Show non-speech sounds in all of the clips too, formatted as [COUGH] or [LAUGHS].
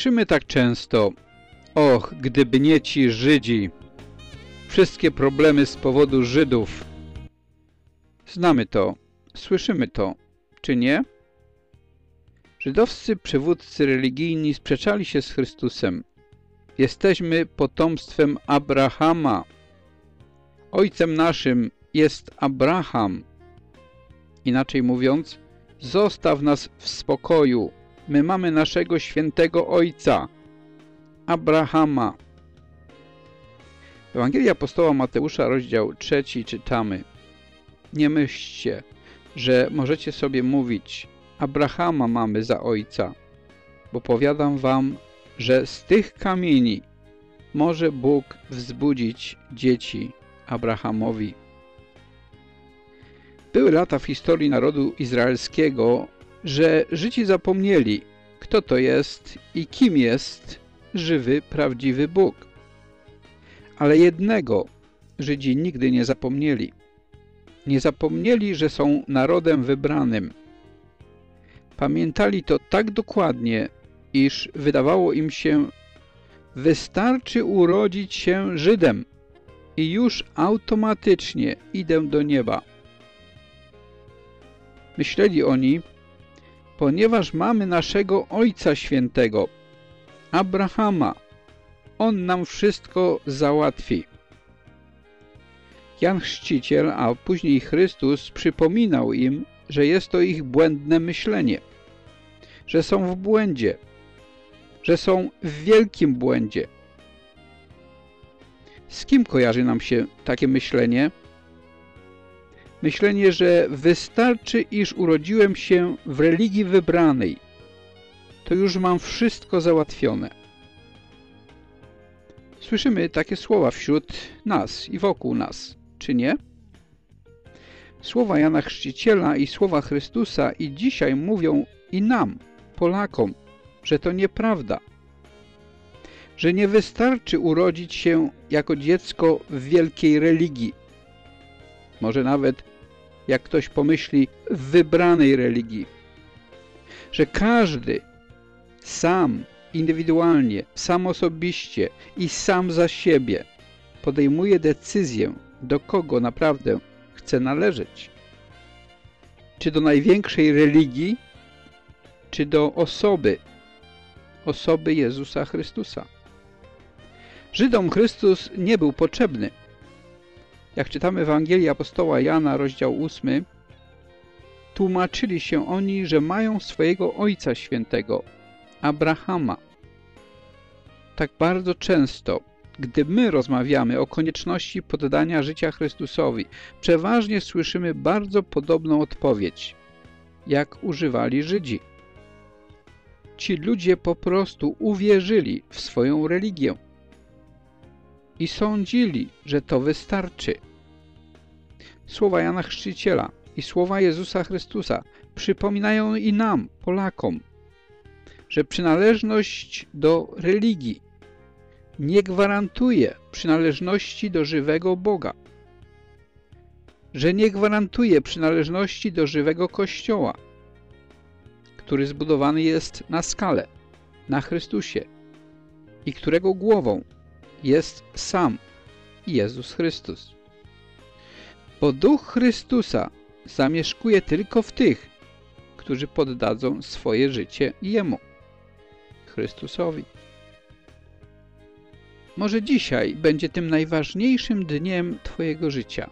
Słyszymy tak często, och, gdyby nie ci Żydzi, wszystkie problemy z powodu Żydów. Znamy to, słyszymy to, czy nie? Żydowscy przywódcy religijni sprzeczali się z Chrystusem. Jesteśmy potomstwem Abrahama. Ojcem naszym jest Abraham. Inaczej mówiąc, zostaw nas w spokoju. My mamy naszego świętego Ojca, Abrahama. W Ewangelii Apostoła Mateusza, rozdział trzeci, czytamy Nie myślcie, że możecie sobie mówić Abrahama mamy za ojca, bo powiadam wam, że z tych kamieni może Bóg wzbudzić dzieci Abrahamowi. Były lata w historii narodu izraelskiego, że Żydzi zapomnieli, kto to jest i kim jest żywy, prawdziwy Bóg. Ale jednego Żydzi nigdy nie zapomnieli. Nie zapomnieli, że są narodem wybranym. Pamiętali to tak dokładnie, iż wydawało im się, wystarczy urodzić się Żydem i już automatycznie idę do nieba. Myśleli oni, ponieważ mamy naszego Ojca Świętego, Abrahama, On nam wszystko załatwi. Jan Chrzciciel, a później Chrystus przypominał im, że jest to ich błędne myślenie, że są w błędzie, że są w wielkim błędzie. Z kim kojarzy nam się takie myślenie? Myślenie, że wystarczy, iż urodziłem się w religii wybranej. To już mam wszystko załatwione. Słyszymy takie słowa wśród nas i wokół nas, czy nie? Słowa Jana Chrzciciela i słowa Chrystusa i dzisiaj mówią i nam, Polakom, że to nieprawda. Że nie wystarczy urodzić się jako dziecko w wielkiej religii. Może nawet, jak ktoś pomyśli, w wybranej religii. Że każdy sam, indywidualnie, sam osobiście i sam za siebie podejmuje decyzję, do kogo naprawdę chce należeć. Czy do największej religii, czy do osoby, osoby Jezusa Chrystusa. Żydom Chrystus nie był potrzebny. Jak czytamy w Ewangelii Apostoła Jana, rozdział 8, tłumaczyli się oni, że mają swojego Ojca Świętego, Abrahama. Tak bardzo często gdy my rozmawiamy o konieczności poddania życia Chrystusowi, przeważnie słyszymy bardzo podobną odpowiedź, jak używali Żydzi. Ci ludzie po prostu uwierzyli w swoją religię i sądzili, że to wystarczy. Słowa Jana Chrzciciela i słowa Jezusa Chrystusa przypominają i nam, Polakom, że przynależność do religii nie gwarantuje przynależności do żywego Boga, że nie gwarantuje przynależności do żywego Kościoła, który zbudowany jest na skalę, na Chrystusie i którego głową jest sam Jezus Chrystus. Bo Duch Chrystusa zamieszkuje tylko w tych, którzy poddadzą swoje życie Jemu, Chrystusowi. Może dzisiaj będzie tym najważniejszym dniem Twojego życia,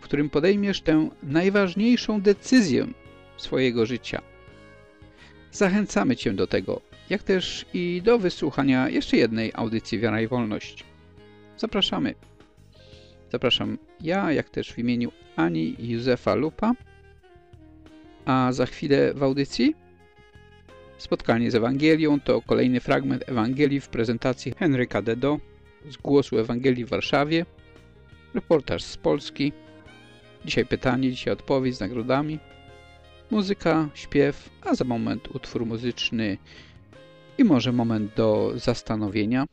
w którym podejmiesz tę najważniejszą decyzję swojego życia. Zachęcamy Cię do tego, jak też i do wysłuchania jeszcze jednej audycji Wiara i Wolność. Zapraszamy. Zapraszam ja, jak też w imieniu Ani Józefa Lupa, a za chwilę w audycji Spotkanie z Ewangelią to kolejny fragment Ewangelii w prezentacji Henryka Dedo z Głosu Ewangelii w Warszawie. Reportaż z Polski. Dzisiaj pytanie, dzisiaj odpowiedź z nagrodami. Muzyka, śpiew, a za moment utwór muzyczny i może moment do zastanowienia.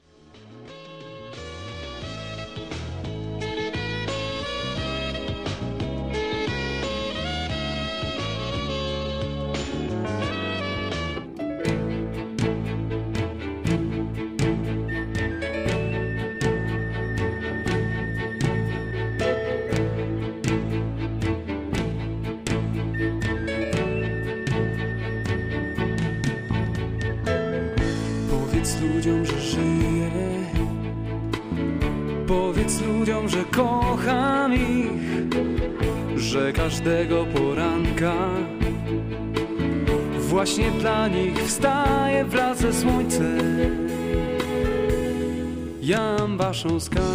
prochain sky.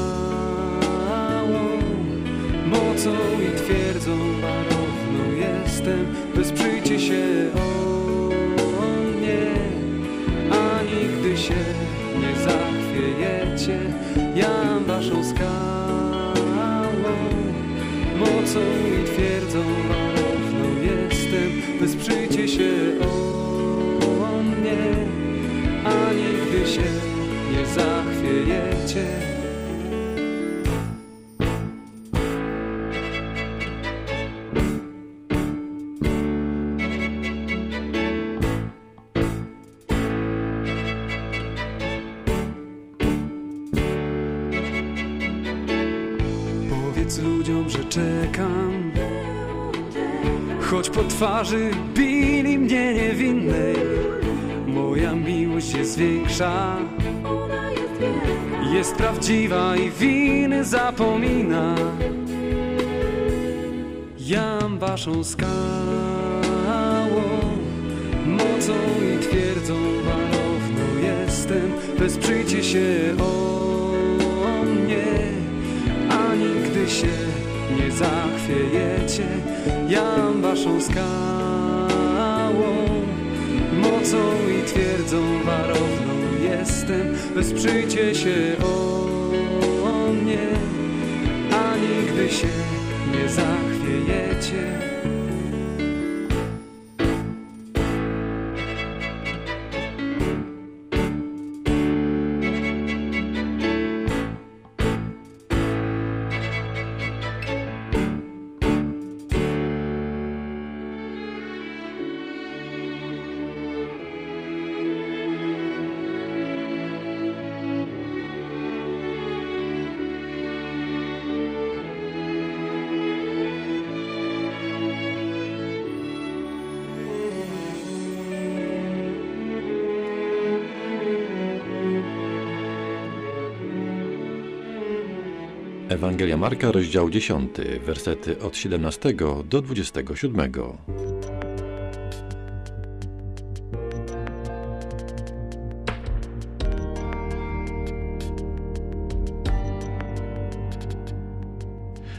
Ewangelia Marka, rozdział 10, wersety od 17 do 27.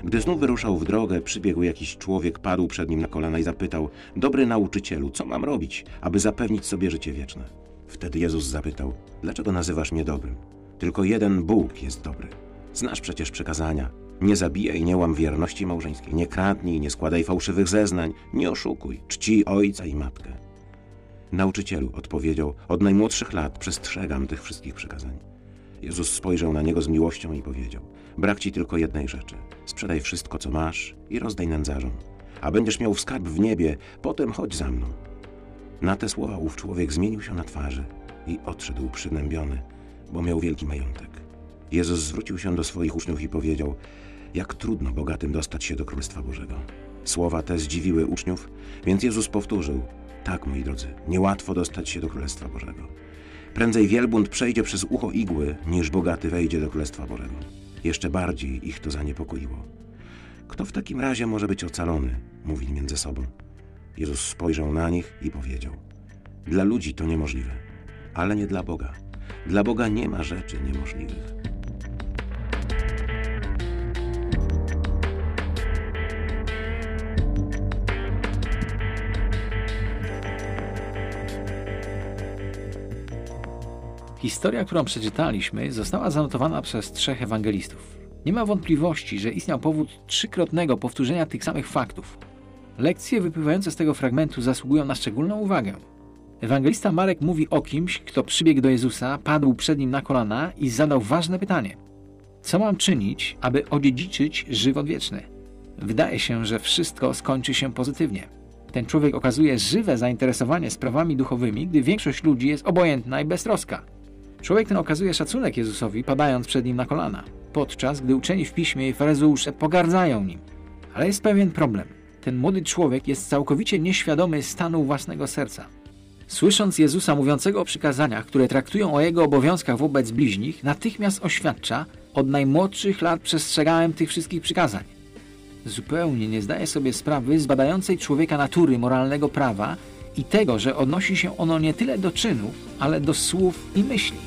Gdy znów wyruszał w drogę, przybiegł jakiś człowiek, padł przed nim na kolana i zapytał: Dobry nauczycielu, co mam robić, aby zapewnić sobie życie wieczne? Wtedy Jezus zapytał: Dlaczego nazywasz mnie dobrym? Tylko jeden Bóg jest dobry. Znasz przecież przekazania. Nie zabijaj, nie łam wierności małżeńskiej, nie kradnij, nie składaj fałszywych zeznań, nie oszukuj, czci ojca i matkę. Nauczycielu, odpowiedział, od najmłodszych lat przestrzegam tych wszystkich przykazań. Jezus spojrzał na niego z miłością i powiedział: Brak ci tylko jednej rzeczy. Sprzedaj wszystko, co masz i rozdaj nędzarzom. A będziesz miał skarb w niebie, potem chodź za mną. Na te słowa ów człowiek zmienił się na twarzy i odszedł przygnębiony, bo miał wielki majątek. Jezus zwrócił się do swoich uczniów i powiedział: Jak trudno bogatym dostać się do Królestwa Bożego. Słowa te zdziwiły uczniów, więc Jezus powtórzył: Tak, moi drodzy, niełatwo dostać się do Królestwa Bożego. Prędzej wielbłąd przejdzie przez ucho igły, niż bogaty wejdzie do Królestwa Bożego. Jeszcze bardziej ich to zaniepokoiło. Kto w takim razie może być ocalony? Mówili między sobą. Jezus spojrzał na nich i powiedział: Dla ludzi to niemożliwe, ale nie dla Boga. Dla Boga nie ma rzeczy niemożliwych. Historia, którą przeczytaliśmy, została zanotowana przez trzech ewangelistów. Nie ma wątpliwości, że istniał powód trzykrotnego powtórzenia tych samych faktów. Lekcje wypływające z tego fragmentu zasługują na szczególną uwagę. Ewangelista Marek mówi o kimś, kto przybiegł do Jezusa, padł przed nim na kolana i zadał ważne pytanie: Co mam czynić, aby odziedziczyć żywot wieczny? Wydaje się, że wszystko skończy się pozytywnie. Ten człowiek okazuje żywe zainteresowanie sprawami duchowymi, gdy większość ludzi jest obojętna i beztroska. Człowiek ten okazuje szacunek Jezusowi, padając przed nim na kolana, podczas gdy uczeni w piśmie i faryzeusze pogardzają nim. Ale jest pewien problem. Ten młody człowiek jest całkowicie nieświadomy stanu własnego serca. Słysząc Jezusa mówiącego o przykazaniach, które traktują o jego obowiązkach wobec bliźnich, natychmiast oświadcza, Od najmłodszych lat przestrzegałem tych wszystkich przykazań. Zupełnie nie zdaję sobie sprawy z badającej człowieka natury moralnego prawa i tego, że odnosi się ono nie tyle do czynów, ale do słów i myśli.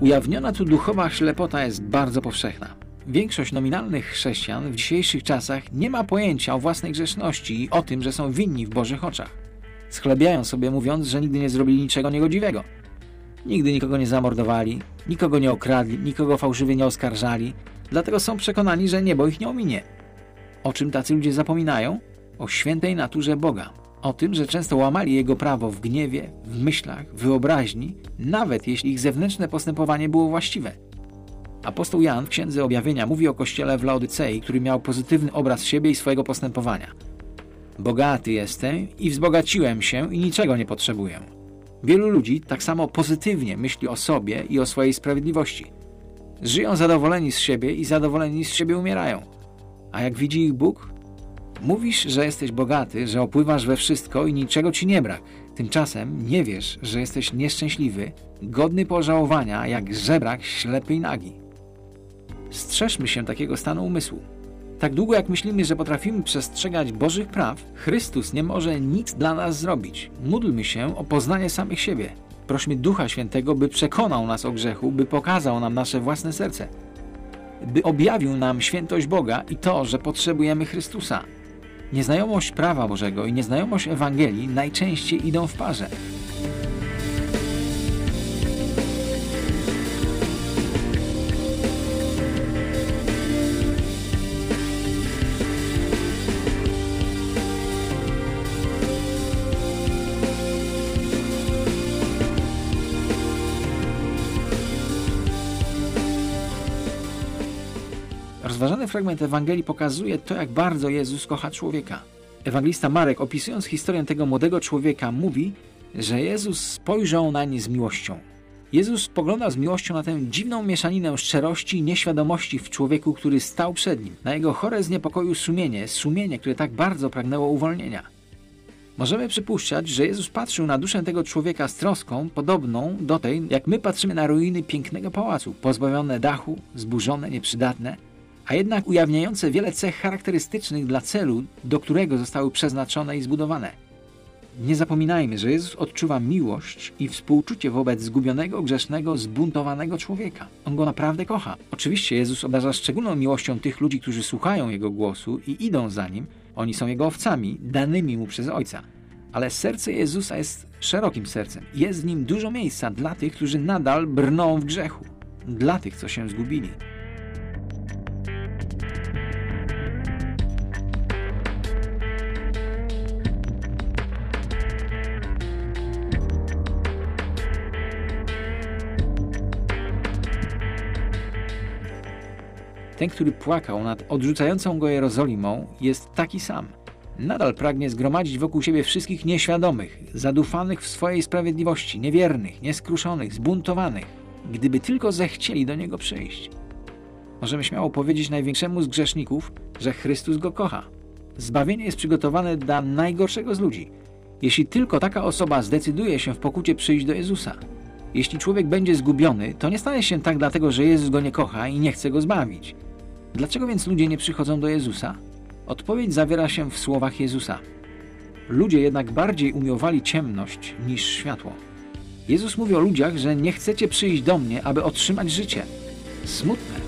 Ujawniona tu duchowa ślepota jest bardzo powszechna. Większość nominalnych chrześcijan w dzisiejszych czasach nie ma pojęcia o własnej grzeszności i o tym, że są winni w Bożych oczach. Schlebiają sobie mówiąc, że nigdy nie zrobili niczego niegodziwego. Nigdy nikogo nie zamordowali, nikogo nie okradli, nikogo fałszywie nie oskarżali, dlatego są przekonani, że niebo ich nie ominie. O czym tacy ludzie zapominają? O świętej naturze Boga, o tym, że często łamali Jego prawo w gniewie, w myślach, wyobraźni, nawet jeśli ich zewnętrzne postępowanie było właściwe. Apostoł Jan w Księdze Objawienia mówi o kościele w Laodycei, który miał pozytywny obraz siebie i swojego postępowania. Bogaty jestem i wzbogaciłem się i niczego nie potrzebuję. Wielu ludzi tak samo pozytywnie myśli o sobie i o swojej sprawiedliwości. Żyją zadowoleni z siebie i zadowoleni z siebie umierają. A jak widzi ich Bóg, Mówisz, że jesteś bogaty, że opływasz we wszystko i niczego ci nie brak. Tymczasem nie wiesz, że jesteś nieszczęśliwy, godny pożałowania, jak żebrak ślepy i nagi. Strzeżmy się takiego stanu umysłu. Tak długo jak myślimy, że potrafimy przestrzegać Bożych praw, Chrystus nie może nic dla nas zrobić. Módlmy się o poznanie samych siebie. Prośmy Ducha Świętego, by przekonał nas o grzechu, by pokazał nam nasze własne serce, by objawił nam świętość Boga i to, że potrzebujemy Chrystusa. Nieznajomość prawa Bożego i nieznajomość Ewangelii najczęściej idą w parze. Fragment Ewangelii pokazuje to, jak bardzo Jezus kocha człowieka. Ewangelista Marek, opisując historię tego młodego człowieka, mówi, że Jezus spojrzał nań z miłością. Jezus spoglądał z miłością na tę dziwną mieszaninę szczerości i nieświadomości w człowieku, który stał przed nim, na jego chore z niepokoju sumienie, sumienie, które tak bardzo pragnęło uwolnienia. Możemy przypuszczać, że Jezus patrzył na duszę tego człowieka z troską, podobną do tej, jak my patrzymy na ruiny pięknego pałacu, pozbawione dachu, zburzone, nieprzydatne, a jednak ujawniające wiele cech charakterystycznych dla celu, do którego zostały przeznaczone i zbudowane. Nie zapominajmy, że Jezus odczuwa miłość i współczucie wobec zgubionego, grzesznego, zbuntowanego człowieka. On go naprawdę kocha. Oczywiście Jezus obdarza szczególną miłością tych ludzi, którzy słuchają Jego głosu i idą za Nim. Oni są Jego owcami, danymi Mu przez Ojca. Ale serce Jezusa jest szerokim sercem. Jest w nim dużo miejsca dla tych, którzy nadal brną w grzechu. Dla tych, co się zgubili. Ten, który płakał nad odrzucającą go Jerozolimą, jest taki sam. Nadal pragnie zgromadzić wokół siebie wszystkich nieświadomych, zadufanych w swojej sprawiedliwości, niewiernych, nieskruszonych, zbuntowanych, gdyby tylko zechcieli do niego przyjść. Możemy śmiało powiedzieć największemu z grzeszników, że Chrystus go kocha. Zbawienie jest przygotowane dla najgorszego z ludzi. Jeśli tylko taka osoba zdecyduje się w pokucie przyjść do Jezusa. Jeśli człowiek będzie zgubiony, to nie stanie się tak dlatego, że Jezus go nie kocha i nie chce go zbawić. Dlaczego więc ludzie nie przychodzą do Jezusa? Odpowiedź zawiera się w słowach Jezusa. Ludzie jednak bardziej umiłowali ciemność niż światło. Jezus mówi o ludziach, że nie chcecie przyjść do mnie, aby otrzymać życie. Smutne.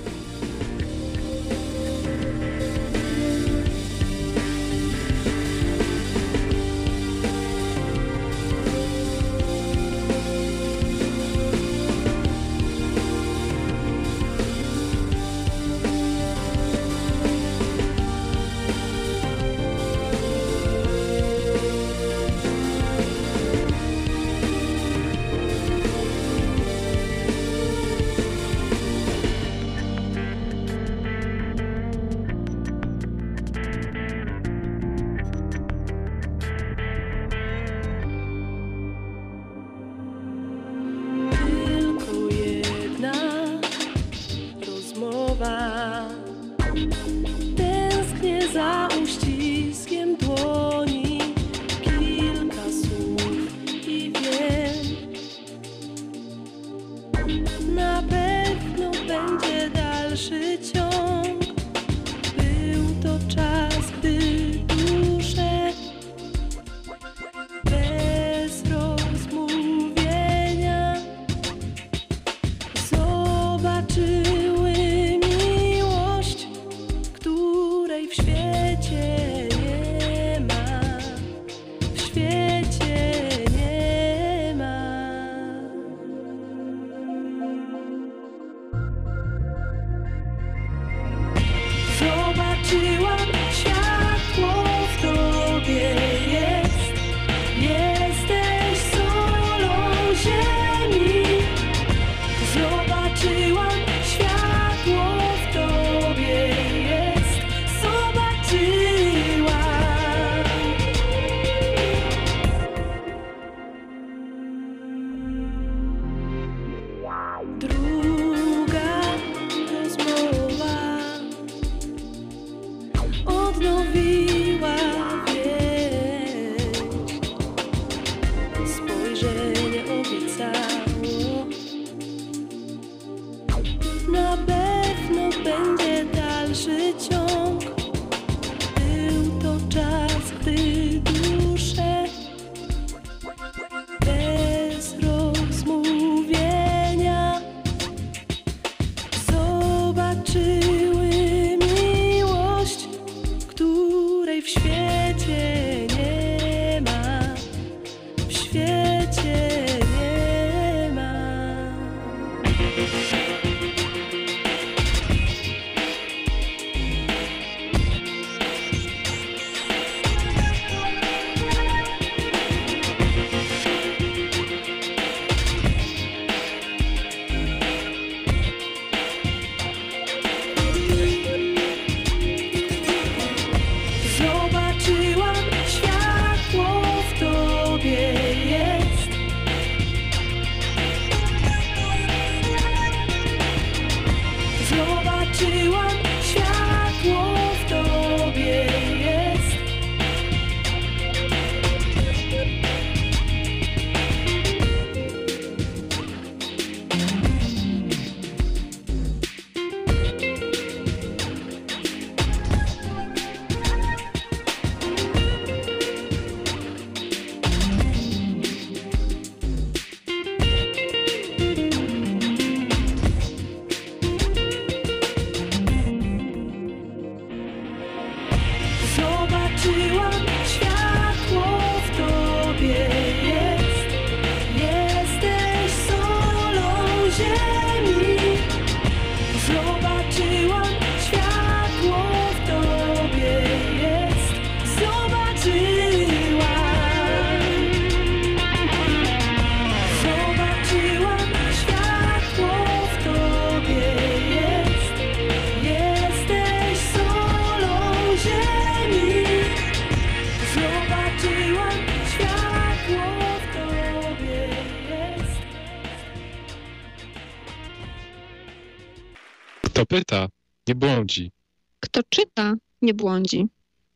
Czyta, nie błądzi.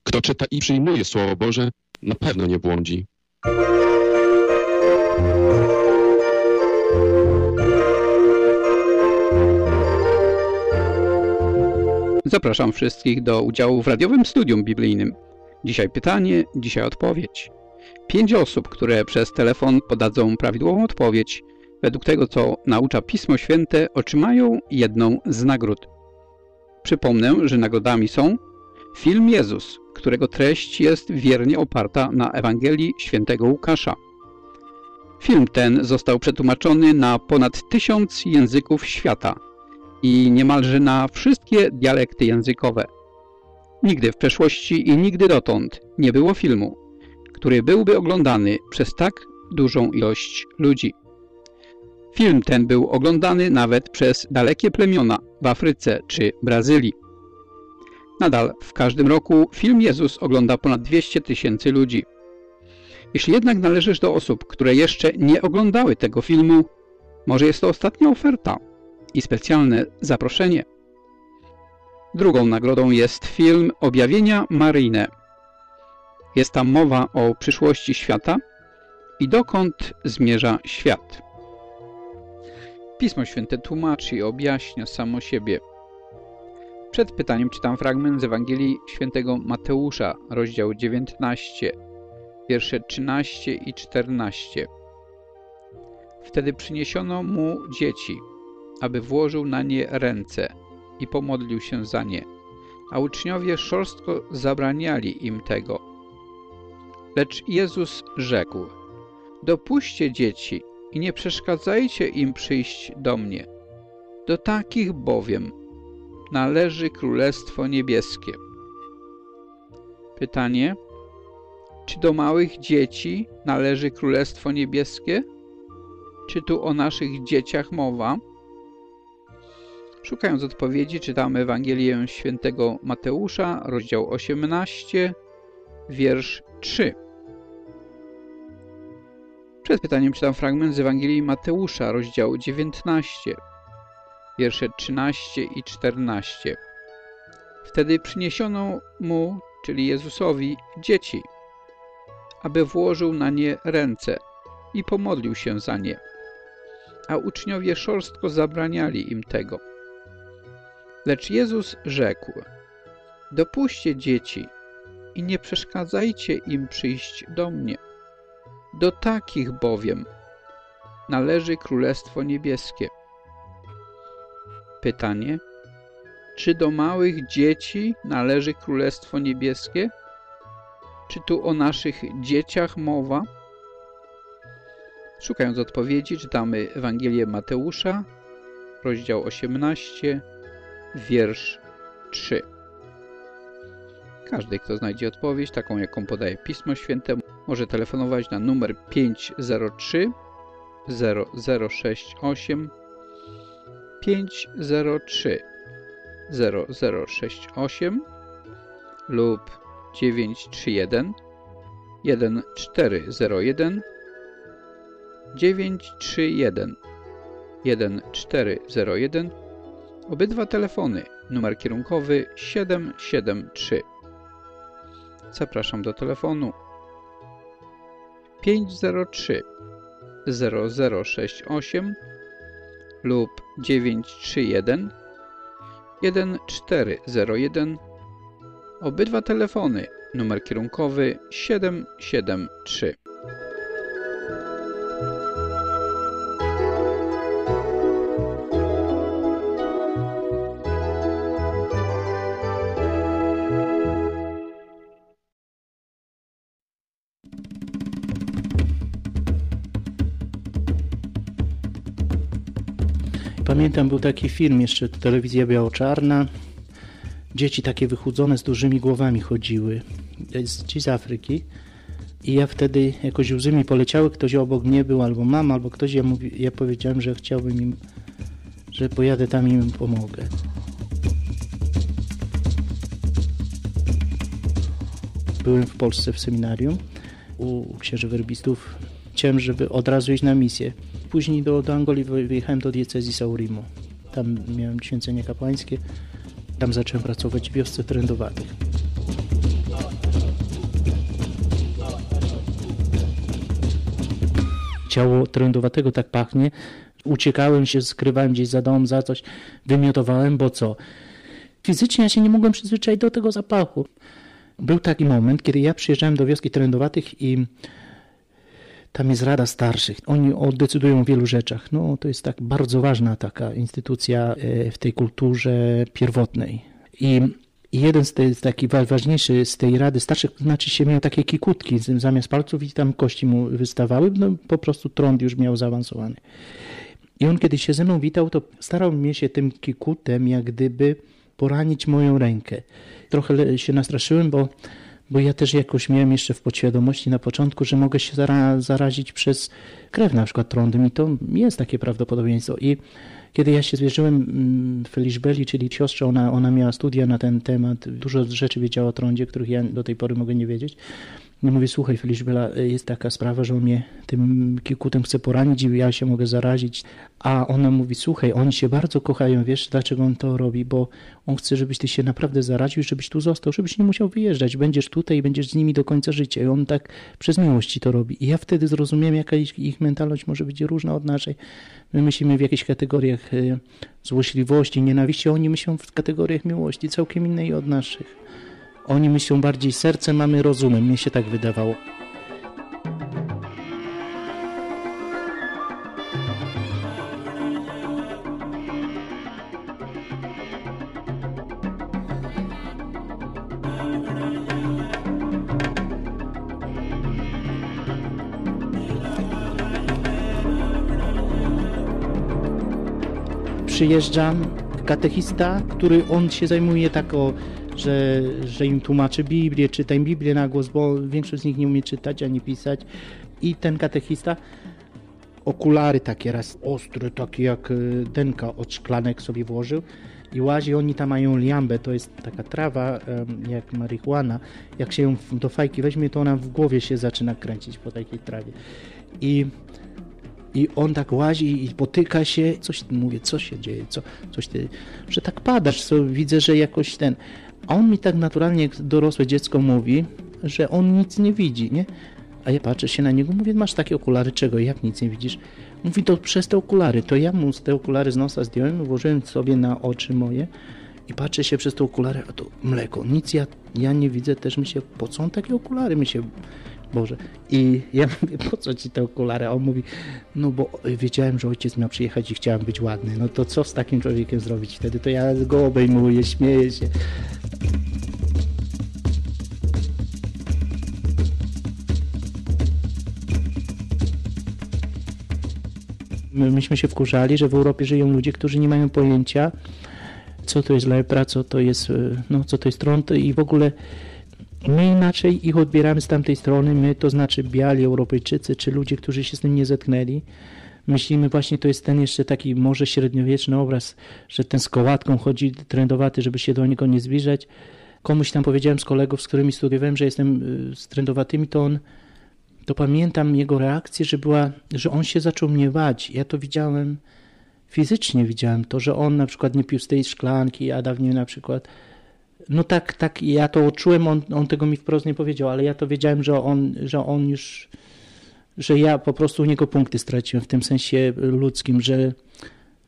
Kto czyta i przyjmuje Słowo Boże, na pewno nie błądzi. Zapraszam wszystkich do udziału w radiowym studium biblijnym. Dzisiaj pytanie, dzisiaj odpowiedź. Pięć osób, które przez telefon podadzą prawidłową odpowiedź, według tego co naucza Pismo Święte, otrzymają jedną z nagród. Przypomnę, że nagrodami są film Jezus, którego treść jest wiernie oparta na Ewangelii świętego Łukasza. Film ten został przetłumaczony na ponad tysiąc języków świata i niemalże na wszystkie dialekty językowe. Nigdy w przeszłości i nigdy dotąd nie było filmu, który byłby oglądany przez tak dużą ilość ludzi. Film ten był oglądany nawet przez dalekie plemiona w Afryce czy Brazylii. Nadal w każdym roku film Jezus ogląda ponad 200 tysięcy ludzi. Jeśli jednak należysz do osób, które jeszcze nie oglądały tego filmu, może jest to ostatnia oferta i specjalne zaproszenie. Drugą nagrodą jest film Objawienia Maryjne. Jest tam mowa o przyszłości świata i dokąd zmierza świat. Pismo Święte tłumaczy i objaśnia samo siebie. Przed pytaniem czytam fragment z Ewangelii Świętego Mateusza, rozdział 19, wiersze 13 i 14. Wtedy przyniesiono mu dzieci, aby włożył na nie ręce i pomodlił się za nie, a uczniowie szorstko zabraniali im tego. Lecz Jezus rzekł, dopuśćcie dzieci i nie przeszkadzajcie im przyjść do mnie. Do takich bowiem należy Królestwo Niebieskie. Pytanie, czy do małych dzieci należy Królestwo Niebieskie? Czy tu o naszych dzieciach mowa? Szukając odpowiedzi, czytamy Ewangelię świętego Mateusza, rozdział 18, wiersz 3. Przed pytaniem czytam fragment z Ewangelii Mateusza, rozdział 19, wiersze 13 i 14. Wtedy przyniesiono mu, czyli Jezusowi, dzieci, aby włożył na nie ręce i pomodlił się za nie. A uczniowie szorstko zabraniali im tego. Lecz Jezus rzekł, dopuśćcie dzieci i nie przeszkadzajcie im przyjść do mnie. Do takich bowiem należy Królestwo Niebieskie. Pytanie, czy do małych dzieci należy Królestwo Niebieskie? Czy tu o naszych dzieciach mowa? Szukając odpowiedzi, czytamy Ewangelię Mateusza, rozdział 18, wiersz 3. Każdy, kto znajdzie odpowiedź, taką jaką podaje Pismo Święte, może telefonować na numer 503 0068 503 0068 lub 931 1401 931 1401 Obydwa telefony, numer kierunkowy 773. Zapraszam do telefonu 503 0068 lub 931 1401. Obydwa telefony, numer kierunkowy 773. Pamiętam, był taki film, jeszcze telewizja biało-czarna. Dzieci takie wychudzone z dużymi głowami chodziły, ci z Afryki. I ja wtedy jakoś łzy mi poleciały, ktoś obok mnie był, albo mama, albo ktoś. Ja, mówi, ja powiedziałem, że chciałbym im, że pojadę tam i im pomogę. Byłem w Polsce w seminarium u księży werbistów. Chciałem, żeby od razu iść na misję. Później do, do Angolii wyjechałem do diecezji Saurimo. Tam miałem święcenie kapłańskie. Tam zacząłem pracować w wiosce trędowatych. Ciało trędowatego tak pachnie. Uciekałem się, skrywałem gdzieś za dom, za coś, wymiotowałem, bo co? Fizycznie ja się nie mogłem przyzwyczaić do tego zapachu. Był taki moment, kiedy ja przyjeżdżałem do wioski trędowatych i tam jest Rada Starszych. Oni decydują o wielu rzeczach. No, to jest tak bardzo ważna taka instytucja e, w tej kulturze pierwotnej. I jeden z tych taki ważniejszy z tej Rady Starszych, znaczy się miał takie kikutki zamiast palców i tam kości mu wystawały. No, po prostu trąd już miał zaawansowany. I on kiedy się ze mną witał, to starał mnie się tym kikutem jak gdyby poranić moją rękę. Trochę się nastraszyłem, bo bo ja też jakoś miałem jeszcze w podświadomości na początku, że mogę się zara zarazić przez krew na przykład trądem i to jest takie prawdopodobieństwo. I kiedy ja się zwierzyłem mm, Feliszbeli, czyli siostrze, ona, ona miała studia na ten temat, dużo rzeczy wiedziała o trądzie, których ja do tej pory mogę nie wiedzieć. Nie mówię, słuchaj Felizbela, jest taka sprawa, że on mnie tym kikutem chce poranić i ja się mogę zarazić. A ona mówi, słuchaj, oni się bardzo kochają, wiesz dlaczego on to robi? Bo on chce, żebyś ty się naprawdę zaraził, żebyś tu został, żebyś nie musiał wyjeżdżać. Będziesz tutaj i będziesz z nimi do końca życia. I on tak przez miłość to robi. I ja wtedy zrozumiałem, jaka ich, ich mentalność może być różna od naszej. My myślimy w jakichś kategoriach e, złośliwości, nienawiści, oni myślą w kategoriach miłości, całkiem innej od naszych. Oni myślą bardziej sercem, a my rozumem. Mnie się tak wydawało. Przyjeżdżam, katechista, który on się zajmuje tak o że, że im tłumaczy Biblię, czyta im Biblię na głos, bo większość z nich nie umie czytać ani pisać. I ten katechista okulary takie raz ostre, takie jak y, denka od szklanek sobie włożył i łazi, oni tam mają liambę, to jest taka trawa jak marihuana, jak się ją do fajki weźmie, to ona w głowie się zaczyna kręcić po takiej trawie. I, i on tak łazi i potyka się, coś mówię, co się dzieje, co, coś ty, że tak padasz, co widzę, że jakoś ten, a on mi tak naturalnie, jak dorosłe dziecko mówi, że on nic nie widzi, nie? A ja patrzę się na niego, mówię, masz takie okulary, czego, jak nic nie widzisz? Mówi, to przez te okulary. To ja mu te okulary z nosa zdjąłem, włożyłem sobie na oczy moje i patrzę się przez te okulary, a to mleko, nic ja, ja nie widzę, też mi się, po co on takie okulary, mi się, Boże. I ja [LAUGHS] mówię, po co ci te okulary? A on mówi, no bo wiedziałem, że ojciec miał przyjechać i chciałem być ładny. No to co z takim człowiekiem zrobić wtedy? To ja go obejmuję, śmieję się. My, myśmy się wkurzali, że w Europie żyją ludzie, którzy nie mają pojęcia, co to jest lepra, co to jest, e, no, co to jest trąd i w ogóle my inaczej ich odbieramy z tamtej strony, my to znaczy biali Europejczycy, czy ludzie, którzy się z tym nie zetknęli. Myślimy właśnie, to jest ten jeszcze taki może średniowieczny obraz, że ten z kołatką chodzi trendowaty, żeby się do niego nie zbliżać. Komuś tam powiedziałem z kolegów, z którymi studiowałem, że jestem y, z trendowatymi, to on to pamiętam jego reakcję, że była, że on się zaczął mnie bać. Ja to widziałem, fizycznie widziałem to, że on na przykład nie pił z tej szklanki, a dawniej na przykład. No tak, tak, ja to odczułem, on, on tego mi wprost nie powiedział, ale ja to wiedziałem, że on, że on już, że ja po prostu u niego punkty straciłem w tym sensie ludzkim, że,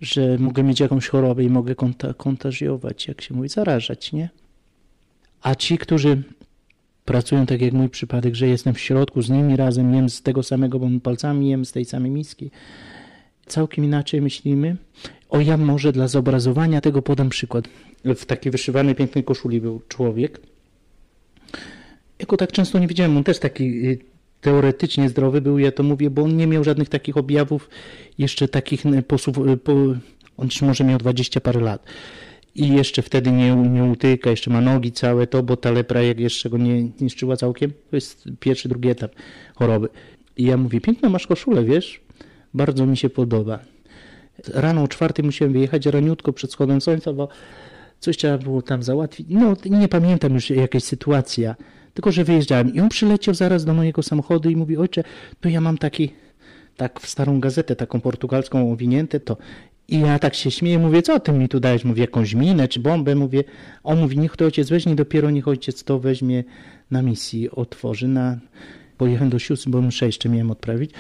że mogę mieć jakąś chorobę i mogę konta, kontażiować, jak się mówi, zarażać, nie? A ci, którzy pracują tak jak mój przypadek, że jestem w środku z nimi razem, jem z tego samego, bo palcami jem z tej samej miski. Całkiem inaczej myślimy. O ja może dla zobrazowania tego podam przykład. W takiej wyszywanej pięknej koszuli był człowiek. Ja go tak często nie widziałem. On też taki y, teoretycznie zdrowy był, ja to mówię, bo on nie miał żadnych takich objawów, jeszcze takich y, posłów, y, po, on może miał 20 parę lat. I jeszcze wtedy nie, nie utyka, jeszcze ma nogi całe to, bo ta lepra jak jeszcze go nie niszczyła całkiem, to jest pierwszy, drugi etap choroby. I ja mówię, piękną masz koszulę, wiesz, bardzo mi się podoba. Rano o czwartej musiałem wyjechać raniutko przed schodem słońca, bo coś trzeba było tam załatwić. No nie pamiętam już jakaś sytuacja, tylko że wyjeżdżałem. I on przyleciał zaraz do mojego samochodu i mówi, ojcze, to ja mam taki, tak w starą gazetę, taką portugalską owinięte, to i ja tak się śmieję, mówię, co ty mi tu dajesz? Mówię, jakąś minę czy bombę? Mówię, on mówi, niech to ojciec weźmie, dopiero niech ojciec to weźmie na misji, otworzy na... Pojechałem do sióstr, bo muszę jeszcze miałem odprawić.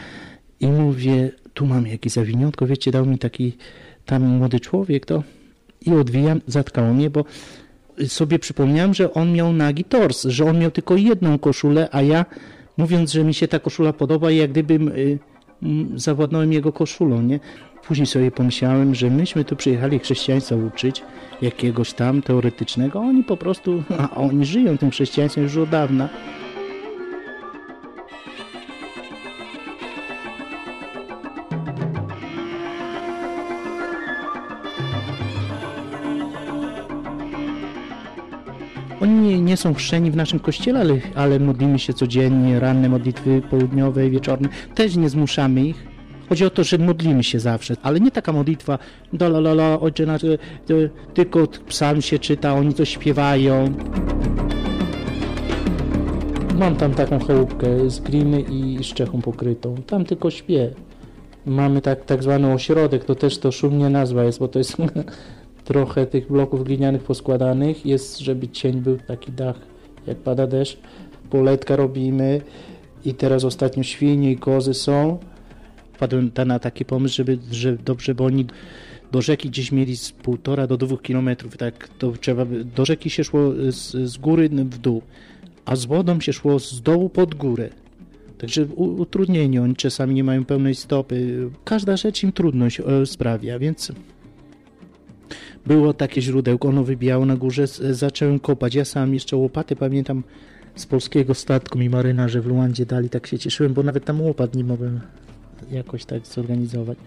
I mówię, tu mam jakieś zawiniątko, wiecie, dał mi taki tam młody człowiek, to i odwijam, zatkało mnie, bo sobie przypomniałem, że on miał nagi tors, że on miał tylko jedną koszulę, a ja mówiąc, że mi się ta koszula podoba, jak gdybym y, zawładnąłem jego koszulą, nie? Później sobie pomyślałem, że myśmy tu przyjechali chrześcijaństwa uczyć, jakiegoś tam teoretycznego, oni po prostu, [LAUGHS] a oni żyją tym chrześcijaństwem już od dawna. Nie, są chrzczeni w naszym kościele, ale, ale modlimy się codziennie, ranne modlitwy południowe i wieczorne. Też nie zmuszamy ich. Chodzi o to, że modlimy się zawsze, ale nie taka modlitwa, da la la ojcze e, e, tylko psalm się czyta, oni to śpiewają. Mam tam taką chałupkę z gliny i szczechą pokrytą. Tam tylko śpię. Mamy tak, tak zwany ośrodek, to też to szumnie nazwa jest, bo to jest [LAUGHS] trochę tych bloków glinianych poskładanych. Jest, żeby cień był taki dach, jak pada deszcz. Poletka robimy i teraz ostatnio świnie i kozy są. Wpadłem ta- na taki pomysł, żeby, że dobrze, bo oni do rzeki gdzieś mieli z półtora do dwóch kilometrów, tak, to trzeba do rzeki się szło z, z góry w dół, a z wodą się szło z dołu pod górę. Także utrudnienie, oni czasami nie mają pełnej stopy. Każda rzecz im trudność e, sprawia, więc było takie źródełko, ono wybijało na górze, zacząłem kopać. Ja sam jeszcze łopaty pamiętam z polskiego statku mi marynarze w Luandzie dali, tak się cieszyłem, bo nawet tam łopat nie mogłem jakoś tak zorganizować.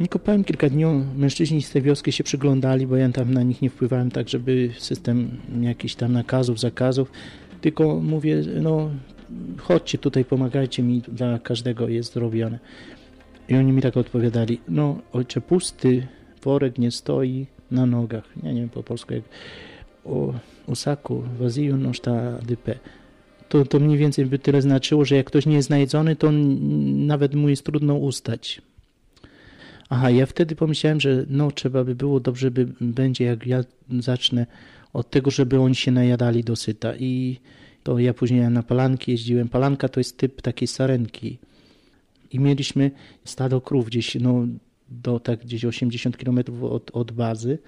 Nie kopałem kilka dni, mężczyźni z tej wioski się przyglądali, bo ja tam na nich nie wpływałem tak, żeby system jakichś tam nakazów, zakazów, tylko mówię, no chodźcie tutaj, pomagajcie mi, dla każdego jest zrobione. I oni mi tak odpowiadali, no ojcze, pusty worek nie stoi na nogach. Ja nie wiem po polsku jak o usaku, waziju noszta dype. To, to mniej więcej by tyle znaczyło, że jak ktoś nie jest najedzony, to nawet mu jest trudno ustać. Aha, ja wtedy pomyślałem, że no trzeba by było, dobrze by będzie, jak ja zacznę od tego, żeby oni się najadali dosyta. I to ja później na palanki jeździłem. Palanka to jest typ takiej sarenki. I mieliśmy stado krów gdzieś, no do tak gdzieś 80 km od, od bazy.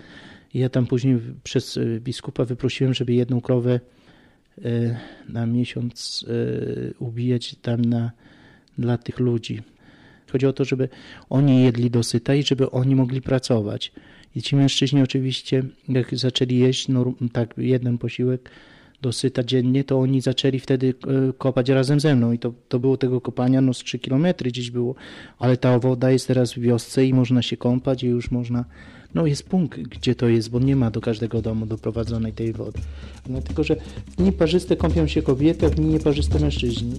I ja tam później przez e, biskupa wyprosiłem, żeby jedną krowę e, na miesiąc e, ubijać tam na, dla tych ludzi. Chodzi o to, żeby oni jedli dosyta i żeby oni mogli pracować. I ci mężczyźni oczywiście, jak zaczęli jeść, no tak jeden posiłek dosyta dziennie, to oni zaczęli wtedy e, kopać razem ze mną i to, to było tego kopania no z 3 kilometry gdzieś było, ale ta woda jest teraz w wiosce i można się kąpać i już można, no jest punkt, gdzie to jest, bo nie ma do każdego domu doprowadzonej tej wody. Dlatego, że w dni parzyste kąpią się kobiety, a w dni nieparzyste mężczyźni.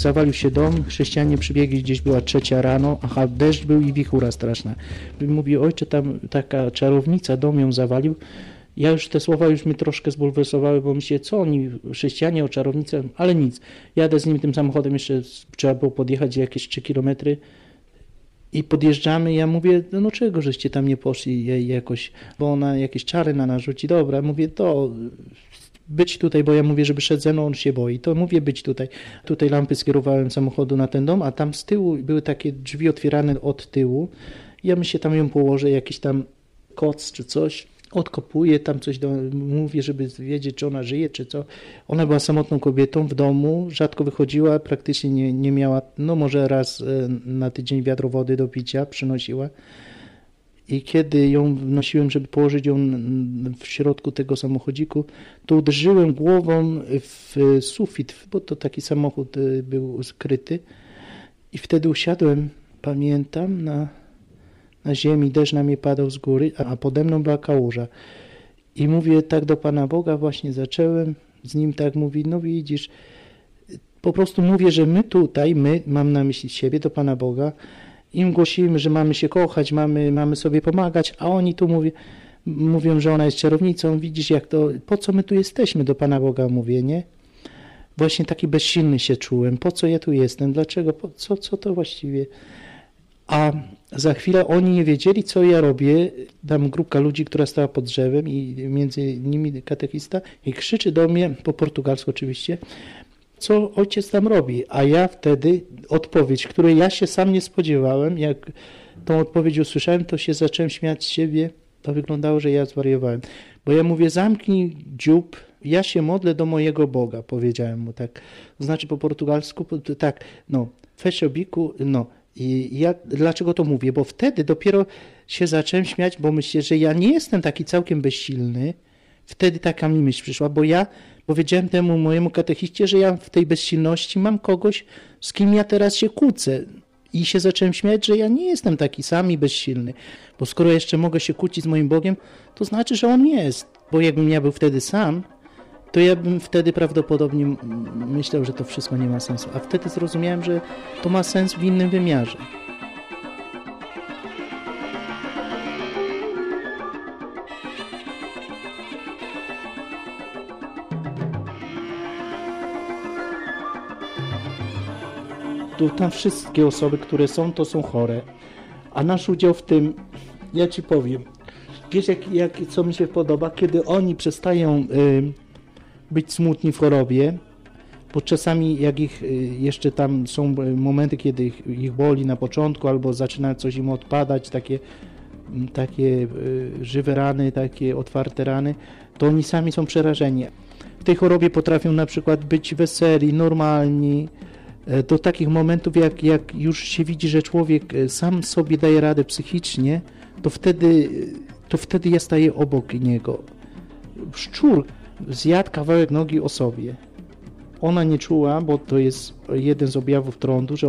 Zawalił się dom, chrześcijanie przybiegli, gdzieś była trzecia rano, aha, deszcz był i wichura straszna. Mówi, ojcze, tam taka czarownica, dom ją zawalił. Ja już te słowa już mnie troszkę zbulwersowały, bo myślę, co oni, chrześcijanie o czarownicę, ale nic. Jadę z nim tym samochodem, jeszcze trzeba było podjechać jakieś 3 kilometry i podjeżdżamy, ja mówię, no czego żeście tam nie poszli jakoś, bo ona jakieś czary na nas rzuci. Dobra, mówię, to być tutaj, bo ja mówię, żeby szedł ze mną, on się boi. To mówię być tutaj. Tutaj lampy skierowałem samochodu na ten dom, a tam z tyłu były takie drzwi otwierane od tyłu. Ja myślę, tam ją położę, jakiś tam koc czy coś. Odkopuję tam coś, do, mówię, żeby wiedzieć, czy ona żyje, czy co. Ona była samotną kobietą w domu, rzadko wychodziła, praktycznie nie, nie miała, no może raz e, na tydzień wiadro wody do picia przynosiła. I kiedy ją wnosiłem, żeby położyć ją w środku tego samochodziku, to uderzyłem głową w sufit, bo to taki samochód y, był skryty. I wtedy usiadłem, pamiętam, na, na ziemi, deszcz na mnie padał z góry, a pode mną była kałuża. I mówię tak do Pana Boga, właśnie zacząłem z nim tak mówić, no widzisz, po prostu mówię, że my tutaj, my, mam na myśli siebie, do Pana Boga, im głosimy, że mamy się kochać, mamy, mamy sobie pomagać, a oni tu mówię, mówią, że ona jest czarownicą, widzisz jak to, po co my tu jesteśmy, do Pana Boga mówię, nie? Właśnie taki bezsilny się czułem, po co ja tu jestem, dlaczego, po, co, co to właściwie? A za chwilę oni nie wiedzieli, co ja robię. Tam grupka ludzi, która stała pod drzewem i między nimi katechista i krzyczy do mnie, po portugalsku oczywiście, co ojciec tam robi. A ja wtedy odpowiedź, której ja się sam nie spodziewałem, jak tą odpowiedź usłyszałem, to się zacząłem śmiać z siebie. To wyglądało, że ja zwariowałem. Bo ja mówię, zamknij dziób, ja się modlę do mojego Boga, powiedziałem mu tak. Znaczy po portugalsku, tak, no, feszobiku, no. I ja dlaczego to mówię? Bo wtedy dopiero się zacząłem śmiać, bo myślę, że ja nie jestem taki całkiem bezsilny. Wtedy taka mi myśl przyszła, bo ja powiedziałem temu mojemu katechiście, że ja w tej bezsilności mam kogoś, z kim ja teraz się kłócę. I się zacząłem śmiać, że ja nie jestem taki sam i bezsilny. Bo skoro jeszcze mogę się kłócić z moim Bogiem, to znaczy, że On jest. Bo jakbym ja był wtedy sam to ja bym wtedy prawdopodobnie myślał, że to wszystko nie ma sensu. A wtedy zrozumiałem, że to ma sens w innym wymiarze. Tu tam wszystkie osoby, które są, to są chore. A nasz udział w tym, ja ci powiem, wiesz, jak, jak, co mi się podoba, kiedy oni przestają y, być smutni w chorobie, bo czasami jak ich y, jeszcze tam są y, momenty, kiedy ich, ich boli na początku, albo zaczyna coś im odpadać, takie, mm, takie y, żywe rany, takie otwarte rany, to oni sami są przerażeni. W tej chorobie potrafią na przykład być weseli, normalni, do takich momentów, jak, jak już się widzi, że człowiek e, sam sobie daje radę psychicznie, to wtedy, to wtedy ja staję obok niego. Szczur zjadł kawałek nogi osobie. Ona nie czuła, bo to jest jeden z objawów trądu, że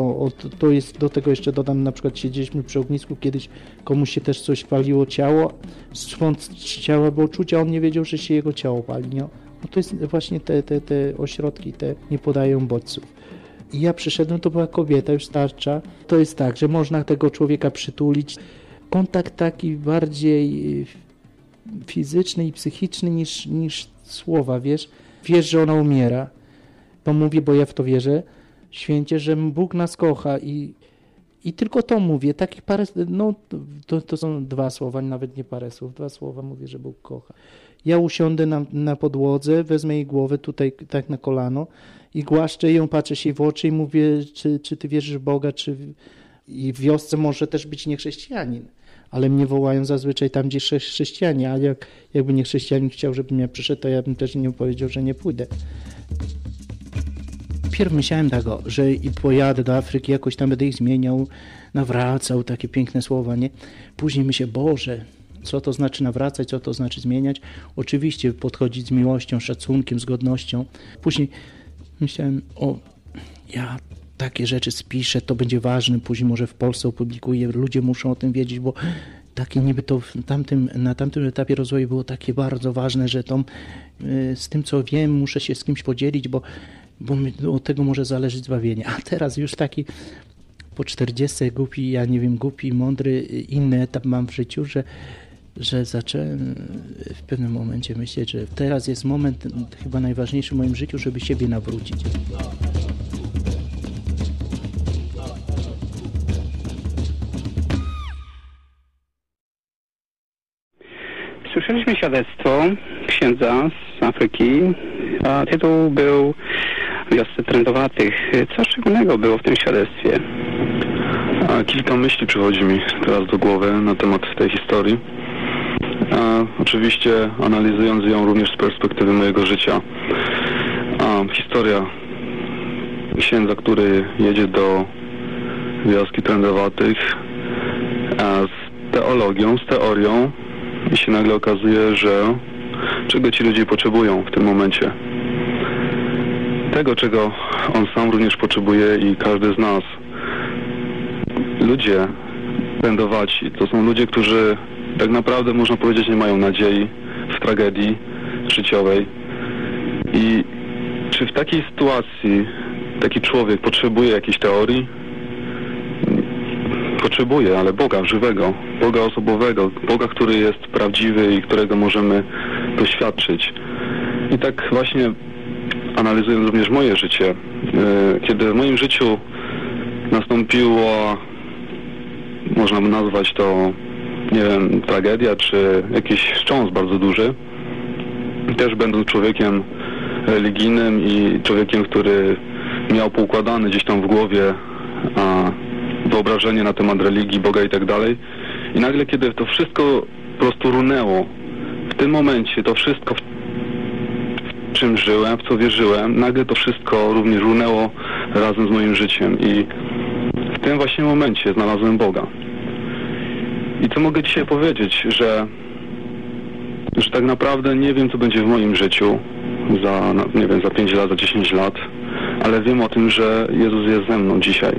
to jest, do tego jeszcze dodam, na przykład siedzieliśmy przy ognisku, kiedyś komuś się też coś paliło ciało, swąd ciała było czuć, a on nie wiedział, że się jego ciało pali. Nie? No to jest właśnie te, te, te ośrodki, te nie podają bodźców. I ja przyszedłem, to była kobieta już starsza. To jest tak, że można tego człowieka przytulić. Kontakt taki bardziej y, fizyczny i psychiczny niż, niż słowa, wiesz? Wiesz, że ona umiera. To mówię, bo ja w to wierzę święcie, że Bóg nas kocha i, i tylko to mówię. Takich parę, no to, to są dwa słowa, nawet nie parę słów, dwa słowa mówię, że Bóg kocha. Ja usiądę na, na podłodze, wezmę jej głowę tutaj tak na kolano i głaszczę ją, patrzę się w oczy i mówię, czy, czy ty wierzysz w Boga, czy i w wiosce może też być niechrześcijanin. Ale mnie wołają zazwyczaj tam, gdzie chrze- chrześcijanie, a jak, jakby nie chrześcijanin chciał, żebym ja przyszedł, to ja bym też nie powiedział, że nie pójdę. Pierw myślałem tego, że i pojadę do Afryki, jakoś tam będę ich zmieniał, nawracał, takie piękne słowa, nie? Później myślę, Boże, co to znaczy nawracać, co to znaczy zmieniać? Oczywiście podchodzić z miłością, szacunkiem, z godnością. Później myślałem, o, ja takie rzeczy spiszę, to będzie ważne, później może w Polsce opublikuję, ludzie muszą o tym wiedzieć, bo takie niby to w tamtym, na tamtym etapie rozwoju było takie bardzo ważne, że to y, z tym, co wiem, muszę się z kimś podzielić, bo, bo mi, od tego może zależeć zbawienie. A teraz już taki po 40 głupi, ja nie wiem, głupi, mądry, inny etap mam w życiu, że, że zacząłem w pewnym momencie myśleć, że teraz jest moment chyba najważniejszy w moim życiu, żeby siebie nawrócić. Słyszeliśmy świadectwo księdza z Afryki. A tytuł był Wiosce Trędowatych. Co szczególnego było w tym świadectwie? A kilka myśli przychodzi mi teraz do głowy na temat tej historii. A, oczywiście analizując ją również z perspektywy mojego życia. A, historia księdza, który jedzie do wioski trędowatych a, z teologią, z teorią i się nagle okazuje, że czego ci ludzie potrzebują w tym momencie. Tego, czego on sam również potrzebuje i każdy z nas. Ludzie trędowaci to są ludzie, którzy tak naprawdę można powiedzieć nie mają nadziei w tragedii życiowej. I czy w takiej sytuacji taki człowiek potrzebuje jakiejś teorii? Potrzebuje, ale Boga żywego, Boga osobowego, Boga, który jest prawdziwy i którego możemy doświadczyć. I tak właśnie analizując również moje życie, e, kiedy w moim życiu nastąpiła, można nazwać to, nie wiem, tragedia, czy jakiś wstrząs bardzo duży, też będąc człowiekiem religijnym i człowiekiem, który miał poukładane gdzieś tam w głowie a, wyobrażenie na temat religii, Boga i tak dalej. I nagle, kiedy to wszystko po prostu runęło, w tym momencie to wszystko, w czym żyłem, w co wierzyłem, nagle to wszystko również runęło razem z moim życiem i w tym właśnie momencie znalazłem Boga. I co mogę dzisiaj powiedzieć, że, że tak naprawdę nie wiem, co będzie w moim życiu za, no, nie wiem, za 5 lat, za 10 lat, ale wiem o tym, że Jezus jest ze mną dzisiaj.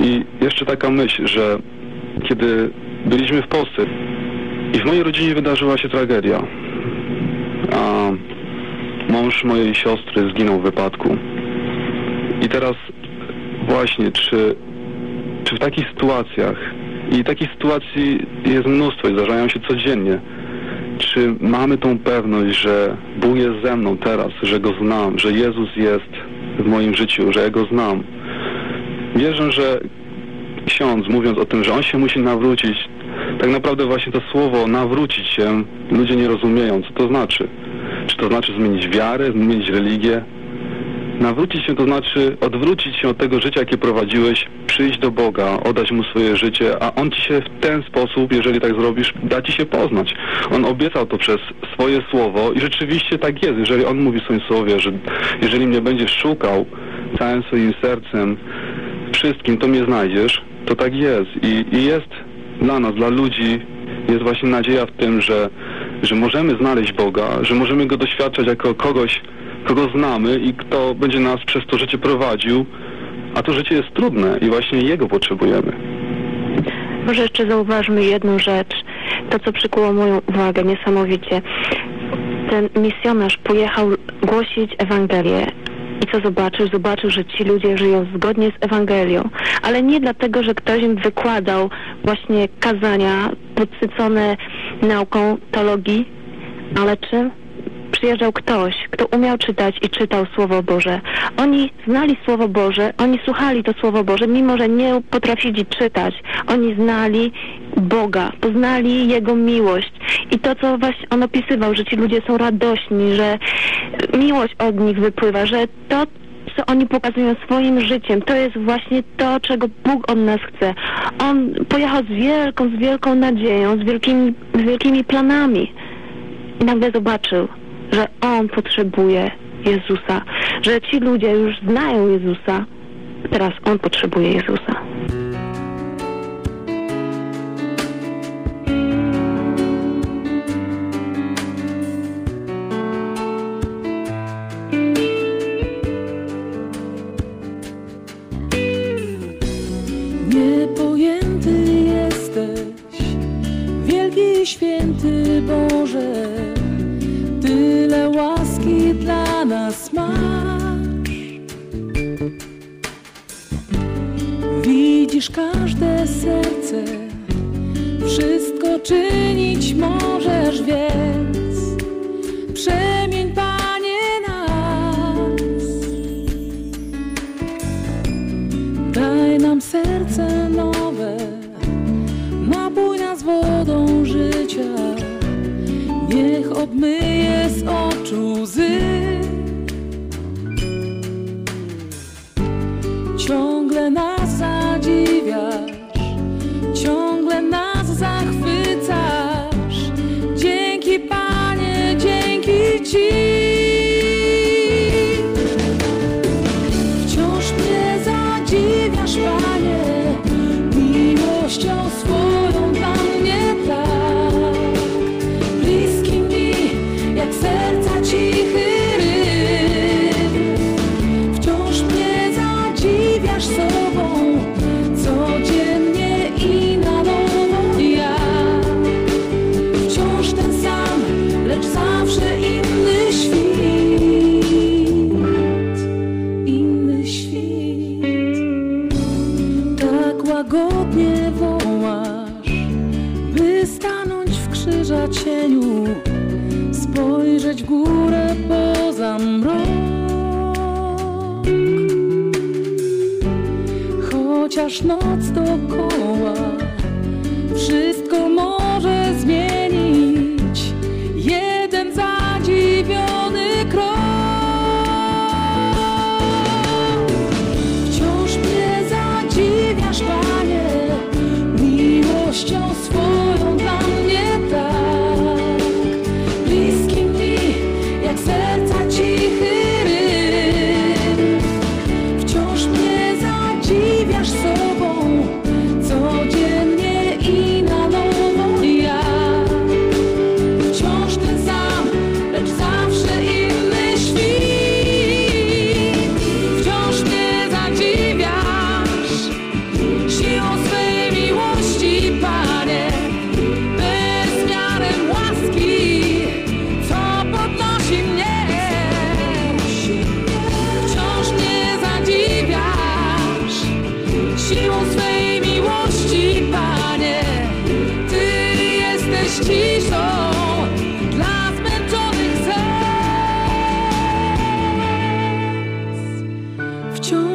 I jeszcze taka myśl, że kiedy byliśmy w Polsce i w mojej rodzinie wydarzyła się tragedia, a mąż mojej siostry zginął w wypadku. I teraz właśnie, czy, czy w takich sytuacjach, i takich sytuacji jest mnóstwo i zdarzają się codziennie, czy mamy tą pewność, że Bóg jest ze mną teraz, że Go znam, że Jezus jest w moim życiu, że ja Go znam. Wierzę, że ksiądz mówiąc o tym, że on się musi nawrócić, tak naprawdę właśnie to słowo nawrócić się ludzie nie rozumieją, co to znaczy. Czy to znaczy zmienić wiarę, zmienić religię? Nawrócić się to znaczy odwrócić się od tego życia, jakie prowadziłeś, przyjść do Boga, oddać Mu swoje życie, a On Ci się w ten sposób, jeżeli tak zrobisz, da Ci się poznać. On obiecał to przez swoje słowo i rzeczywiście tak jest. Jeżeli On mówi w swoim słowie, że jeżeli mnie będziesz szukał całym swoim sercem, wszystkim, to mnie znajdziesz, to tak jest. I, i jest dla nas, dla ludzi, jest właśnie nadzieja w tym, że, że możemy znaleźć Boga, że możemy Go doświadczać jako kogoś, kogo znamy i kto będzie nas przez to życie prowadził, a to życie jest trudne i właśnie Jego potrzebujemy. Może jeszcze zauważmy jedną rzecz, to co przykuło moją uwagę niesamowicie. Ten misjonarz pojechał głosić Ewangelię i co zobaczył? Zobaczył, że ci ludzie żyją zgodnie z Ewangelią, ale nie dlatego, że ktoś im wykładał właśnie kazania podsycone nauką teologii, ale czym? Przyjeżdżał ktoś, kto umiał czytać i czytał Słowo Boże. Oni znali Słowo Boże, oni słuchali to Słowo Boże, mimo że nie potrafili czytać. Oni znali Boga, poznali Jego miłość. I to, co właśnie on opisywał, że ci ludzie są radośni, że miłość od nich wypływa, że to, co oni pokazują swoim życiem, to jest właśnie to, czego Bóg od nas chce. On pojechał z wielką, z wielką nadzieją, z wielkimi, z wielkimi planami. I nagle zobaczył, że on potrzebuje Jezusa, że ci ludzie już znają Jezusa, teraz on potrzebuje Jezusa. Niepojęty jesteś, wielki święty Boże, tyle łaski dla nas masz. Widzisz każde serce, wszystko czynić możesz, więc przemień Panie nas. Daj nam serce nowe, napój nas wodą życia. Niech obmyje z jag snart står kvar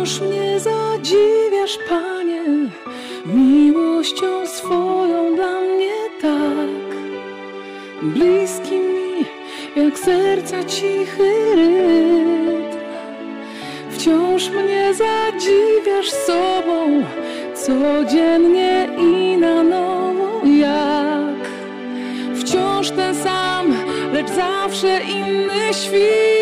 Wciąż mnie zadziwiasz, Panie, miłością swoją dla mnie tak bliski mi, jak serca cichy rytm. Wciąż mnie zadziwiasz sobą codziennie i na nowo jak. Wciąż ten sam, lecz zawsze inny świt.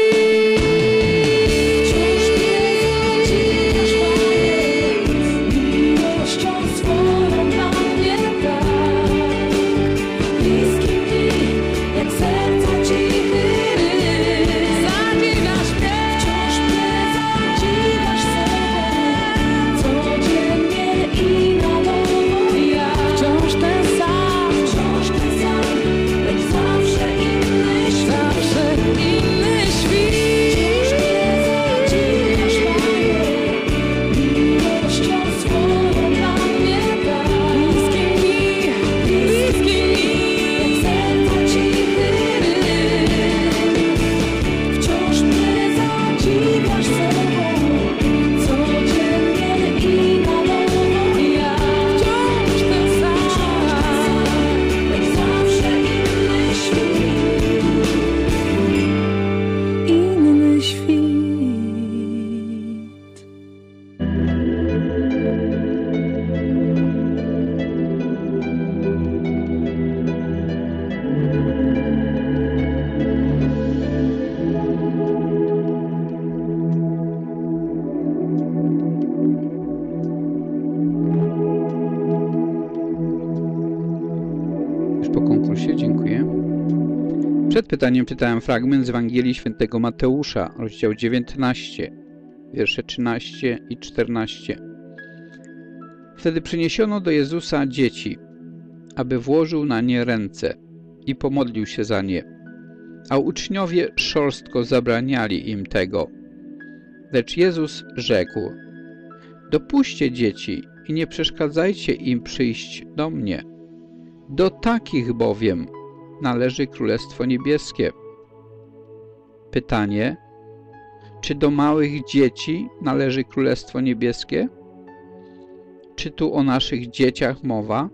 Przed pytaniem czytałem fragment z Ewangelii Świętego Mateusza, rozdział 19, wiersze 13 i 14. Wtedy przyniesiono do Jezusa dzieci, aby włożył na nie ręce i pomodlił się za nie. A uczniowie szorstko zabraniali im tego. Lecz Jezus rzekł, dopuśćcie dzieci i nie przeszkadzajcie im przyjść do mnie. Do takich bowiem należy Królestwo Niebieskie. Pytanie, czy do małych dzieci należy Królestwo Niebieskie? Czy tu o naszych dzieciach mowa?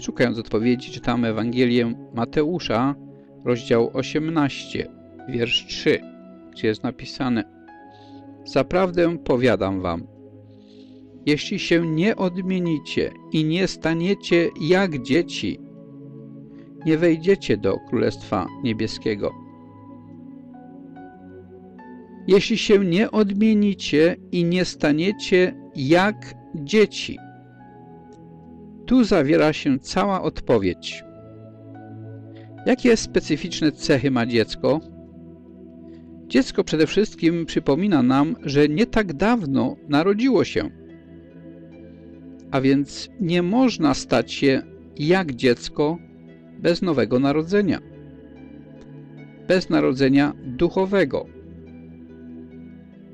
Szukając odpowiedzi, czytamy Ewangelię Mateusza, rozdział 18, wiersz 3, gdzie jest napisane Zaprawdę powiadam wam, jeśli się nie odmienicie i nie staniecie jak dzieci, nie wejdziecie do Królestwa Niebieskiego. Jeśli się nie odmienicie i nie staniecie jak dzieci. Tu zawiera się cała odpowiedź. Jakie specyficzne cechy ma dziecko? Dziecko przede wszystkim przypomina nam, że nie tak dawno narodziło się. A więc nie można stać się jak dziecko bez nowego narodzenia. Bez narodzenia duchowego.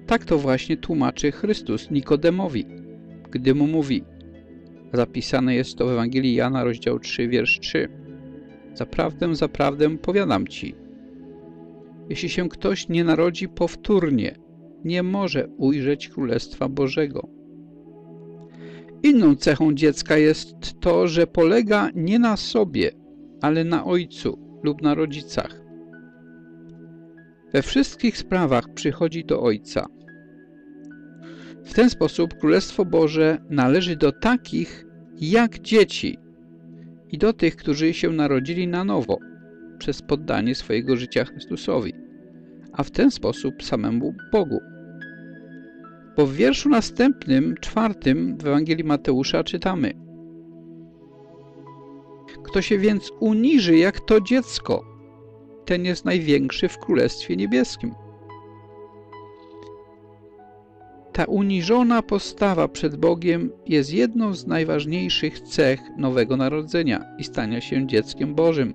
Tak to właśnie tłumaczy Chrystus Nikodemowi, gdy mu mówi, zapisane jest to w Ewangelii Jana, rozdział 3, wiersz 3. Zaprawdę, zaprawdę powiadam ci, jeśli się ktoś nie narodzi powtórnie, nie może ujrzeć Królestwa Bożego. Inną cechą dziecka jest to, że polega nie na sobie, ale na ojcu lub na rodzicach. We wszystkich sprawach przychodzi do ojca. W ten sposób Królestwo Boże należy do takich jak dzieci i do tych, którzy się narodzili na nowo przez poddanie swojego życia Chrystusowi, a w ten sposób samemu Bogu. Bo w wierszu następnym, czwartym w Ewangelii Mateusza czytamy Kto się więc uniży jak to dziecko, ten jest największy w Królestwie Niebieskim. Ta uniżona postawa przed Bogiem jest jedną z najważniejszych cech Nowego Narodzenia i stania się dzieckiem Bożym.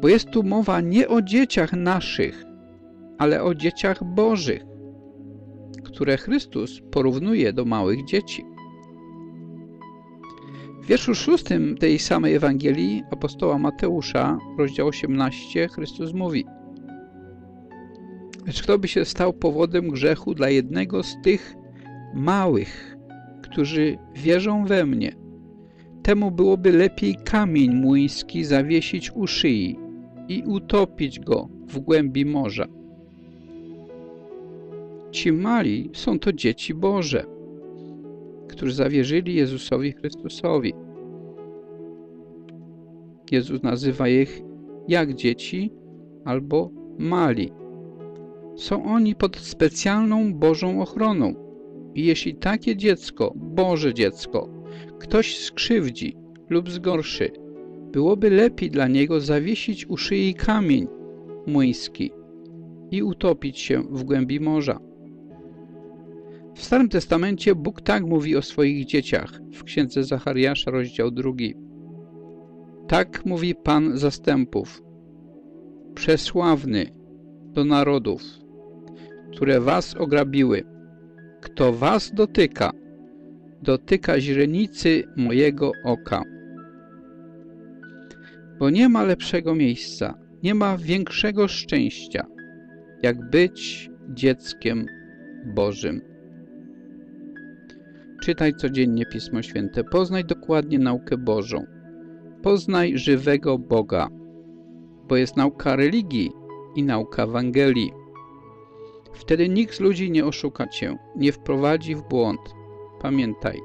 Bo jest tu mowa nie o dzieciach naszych, ale o dzieciach Bożych, które Chrystus porównuje do małych dzieci. Wierszu szóstym tej samej Ewangelii apostoła Mateusza, rozdział 18, Chrystus mówi Lecz kto by się stał powodem grzechu dla jednego z tych małych, którzy wierzą we mnie, temu byłoby lepiej kamień młyński zawiesić u szyi i utopić go w głębi morza. Ci mali są to dzieci Boże, którzy zawierzyli Jezusowi Chrystusowi. Jezus nazywa ich jak dzieci albo mali. Są oni pod specjalną Bożą ochroną. I jeśli takie dziecko, Boże dziecko, ktoś skrzywdzi lub zgorszy, byłoby lepiej dla niego zawiesić u szyi kamień młyński i utopić się w głębi morza. W Starym Testamencie Bóg tak mówi o swoich dzieciach w Księdze Zachariasza, rozdział drugi. Tak mówi Pan zastępów, przesławny do narodów, które was ograbiły. Kto was dotyka, dotyka źrenicy mojego oka. Bo nie ma lepszego miejsca, nie ma większego szczęścia, jak być dzieckiem Bożym. Czytaj codziennie Pismo Święte, poznaj dokładnie naukę Bożą. Poznaj żywego Boga, bo jest nauka religii i nauka Ewangelii. Wtedy nikt z ludzi nie oszuka Cię, nie wprowadzi w błąd. Pamiętaj,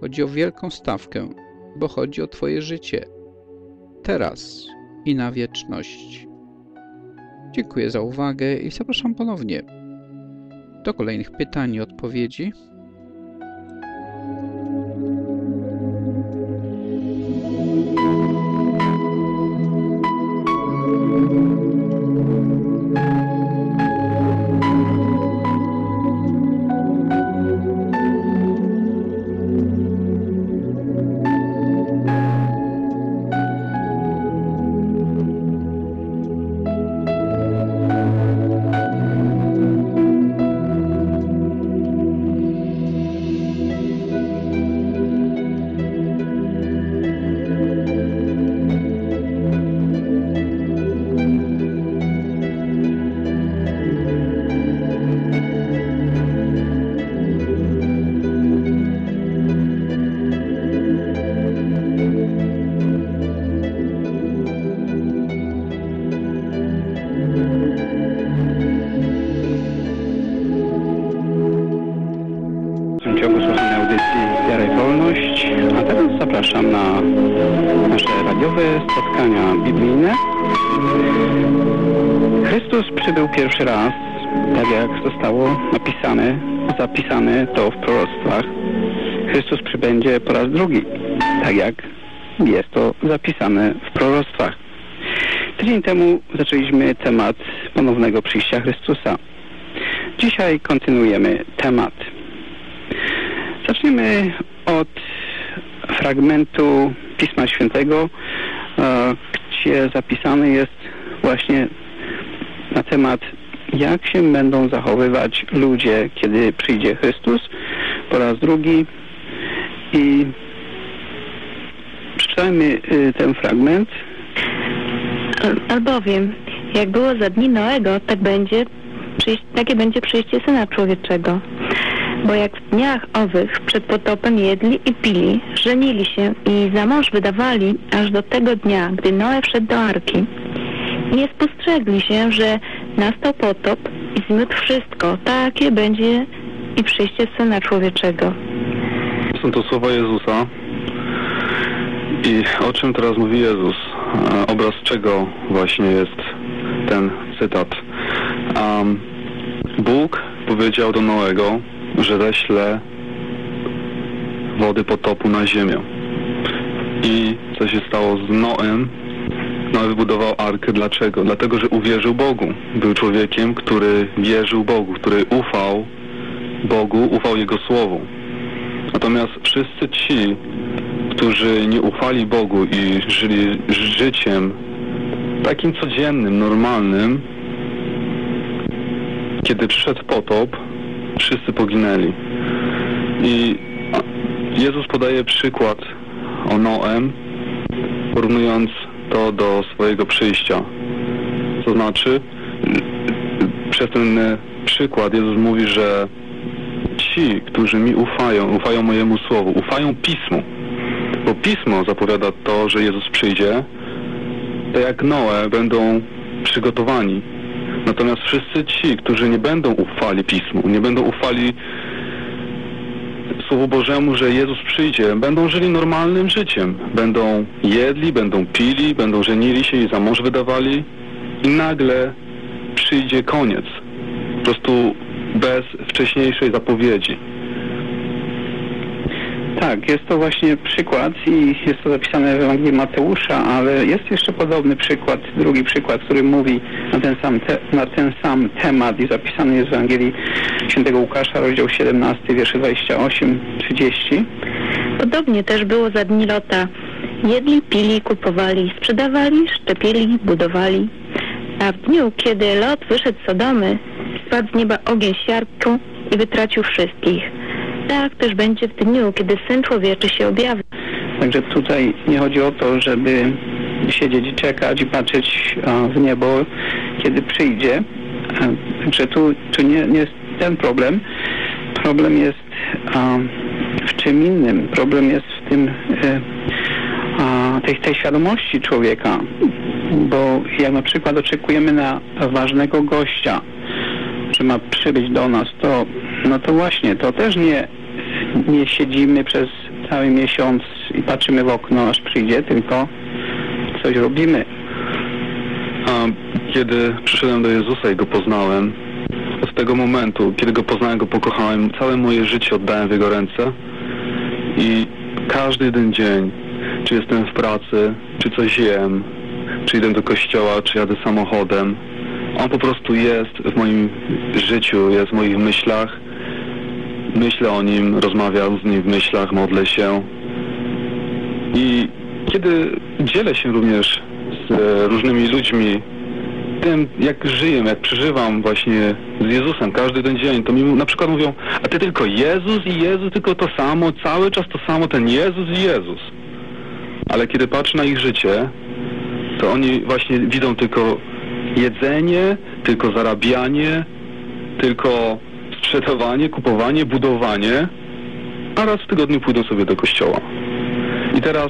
chodzi o wielką stawkę, bo chodzi o Twoje życie. Teraz i na wieczność. Dziękuję za uwagę i zapraszam ponownie do kolejnych pytań i odpowiedzi. Zapisane w proroctwach. Tydzień temu zaczęliśmy temat ponownego przyjścia Chrystusa. Dzisiaj kontynuujemy temat. Zaczniemy od fragmentu Pisma Świętego, e, gdzie zapisany jest właśnie na temat, jak się będą zachowywać ludzie, kiedy przyjdzie Chrystus po raz drugi. I przeczytajmy y, ten fragment. Albowiem, jak było za dni Noego, tak będzie, takie będzie przyjście Syna Człowieczego. Bo jak w dniach owych przed potopem jedli i pili, żenili się i za mąż wydawali aż do tego dnia, gdy Noe wszedł do arki. Nie spostrzegli się, że nastał potop i zmiótł wszystko. Takie będzie i przyjście Syna Człowieczego. Są to słowa Jezusa. I o czym teraz mówi Jezus? E, Obraz czego właśnie jest ten cytat? Um, Bóg powiedział do Noego, że ześle wody potopu na ziemię. I co się stało z Noem? Noe wybudował arkę. Dlaczego? Dlatego, że uwierzył Bogu. Był człowiekiem, który wierzył Bogu, który ufał Bogu, ufał Jego Słowu. Natomiast wszyscy ci, którzy nie ufali Bogu i żyli życiem takim codziennym, normalnym, kiedy przyszedł potop, wszyscy poginęli. I Jezus podaje przykład o Noem, porównując to do swojego przyjścia. To znaczy, przez ten przykład Jezus mówi, że ci, którzy mi ufają, ufają mojemu słowu, ufają Pismu, bo Pismo zapowiada to, że Jezus przyjdzie tak jak Noe, będą przygotowani. Natomiast wszyscy ci, którzy nie będą ufali Pismu, nie będą ufali Słowu Bożemu, że Jezus przyjdzie, będą żyli normalnym życiem. Będą jedli, będą pili, będą żenili się i za mąż wydawali i nagle przyjdzie koniec. Po prostu bez wcześniejszej zapowiedzi. Tak, jest to właśnie przykład i jest to zapisane w Ewangelii Mateusza, ale jest jeszcze podobny przykład, drugi przykład, który mówi na ten sam, te, na ten sam temat i zapisany jest w Ewangelii Świętego Łukasza, rozdział 17, wiersze 28-30. Podobnie też było za dni Lota. Jedli, pili, kupowali, sprzedawali, szczepili, budowali. A w dniu, kiedy Lot wyszedł z Sodomy, spadł z nieba ogień siarką i wytracił wszystkich. Tak też będzie w dniu, kiedy Syn Człowieczy się objawi. Także tutaj nie chodzi o to, żeby siedzieć i czekać i patrzeć w niebo, kiedy przyjdzie. Także tu, tu nie, nie jest ten problem. Problem jest w czym innym. Problem jest w tym e, tej, tej świadomości człowieka. Bo jak na przykład oczekujemy na ważnego gościa, że ma przybyć do nas, to no to właśnie, to też nie, nie siedzimy przez cały miesiąc i patrzymy w okno, aż przyjdzie, tylko coś robimy. A kiedy przyszedłem do Jezusa i Go poznałem, z tego momentu, kiedy Go poznałem, Go pokochałem, całe moje życie oddałem w Jego ręce i każdy jeden dzień, czy jestem w pracy, czy coś jem, czy idę do kościoła, czy jadę samochodem, On po prostu jest w moim życiu, jest w moich myślach. Myślę o Nim, rozmawiam z Nim w myślach, modlę się. I kiedy dzielę się również z e, różnymi ludźmi tym, jak żyję, jak przeżywam właśnie z Jezusem każdy ten dzień, to mi na przykład mówią, a ty tylko Jezus i Jezus, tylko to samo, cały czas to samo, ten Jezus i Jezus. Ale kiedy patrzę na ich życie, to oni właśnie widzą tylko jedzenie, tylko zarabianie, tylko sprzedawanie, kupowanie, budowanie, a raz w tygodniu pójdą sobie do kościoła. I teraz,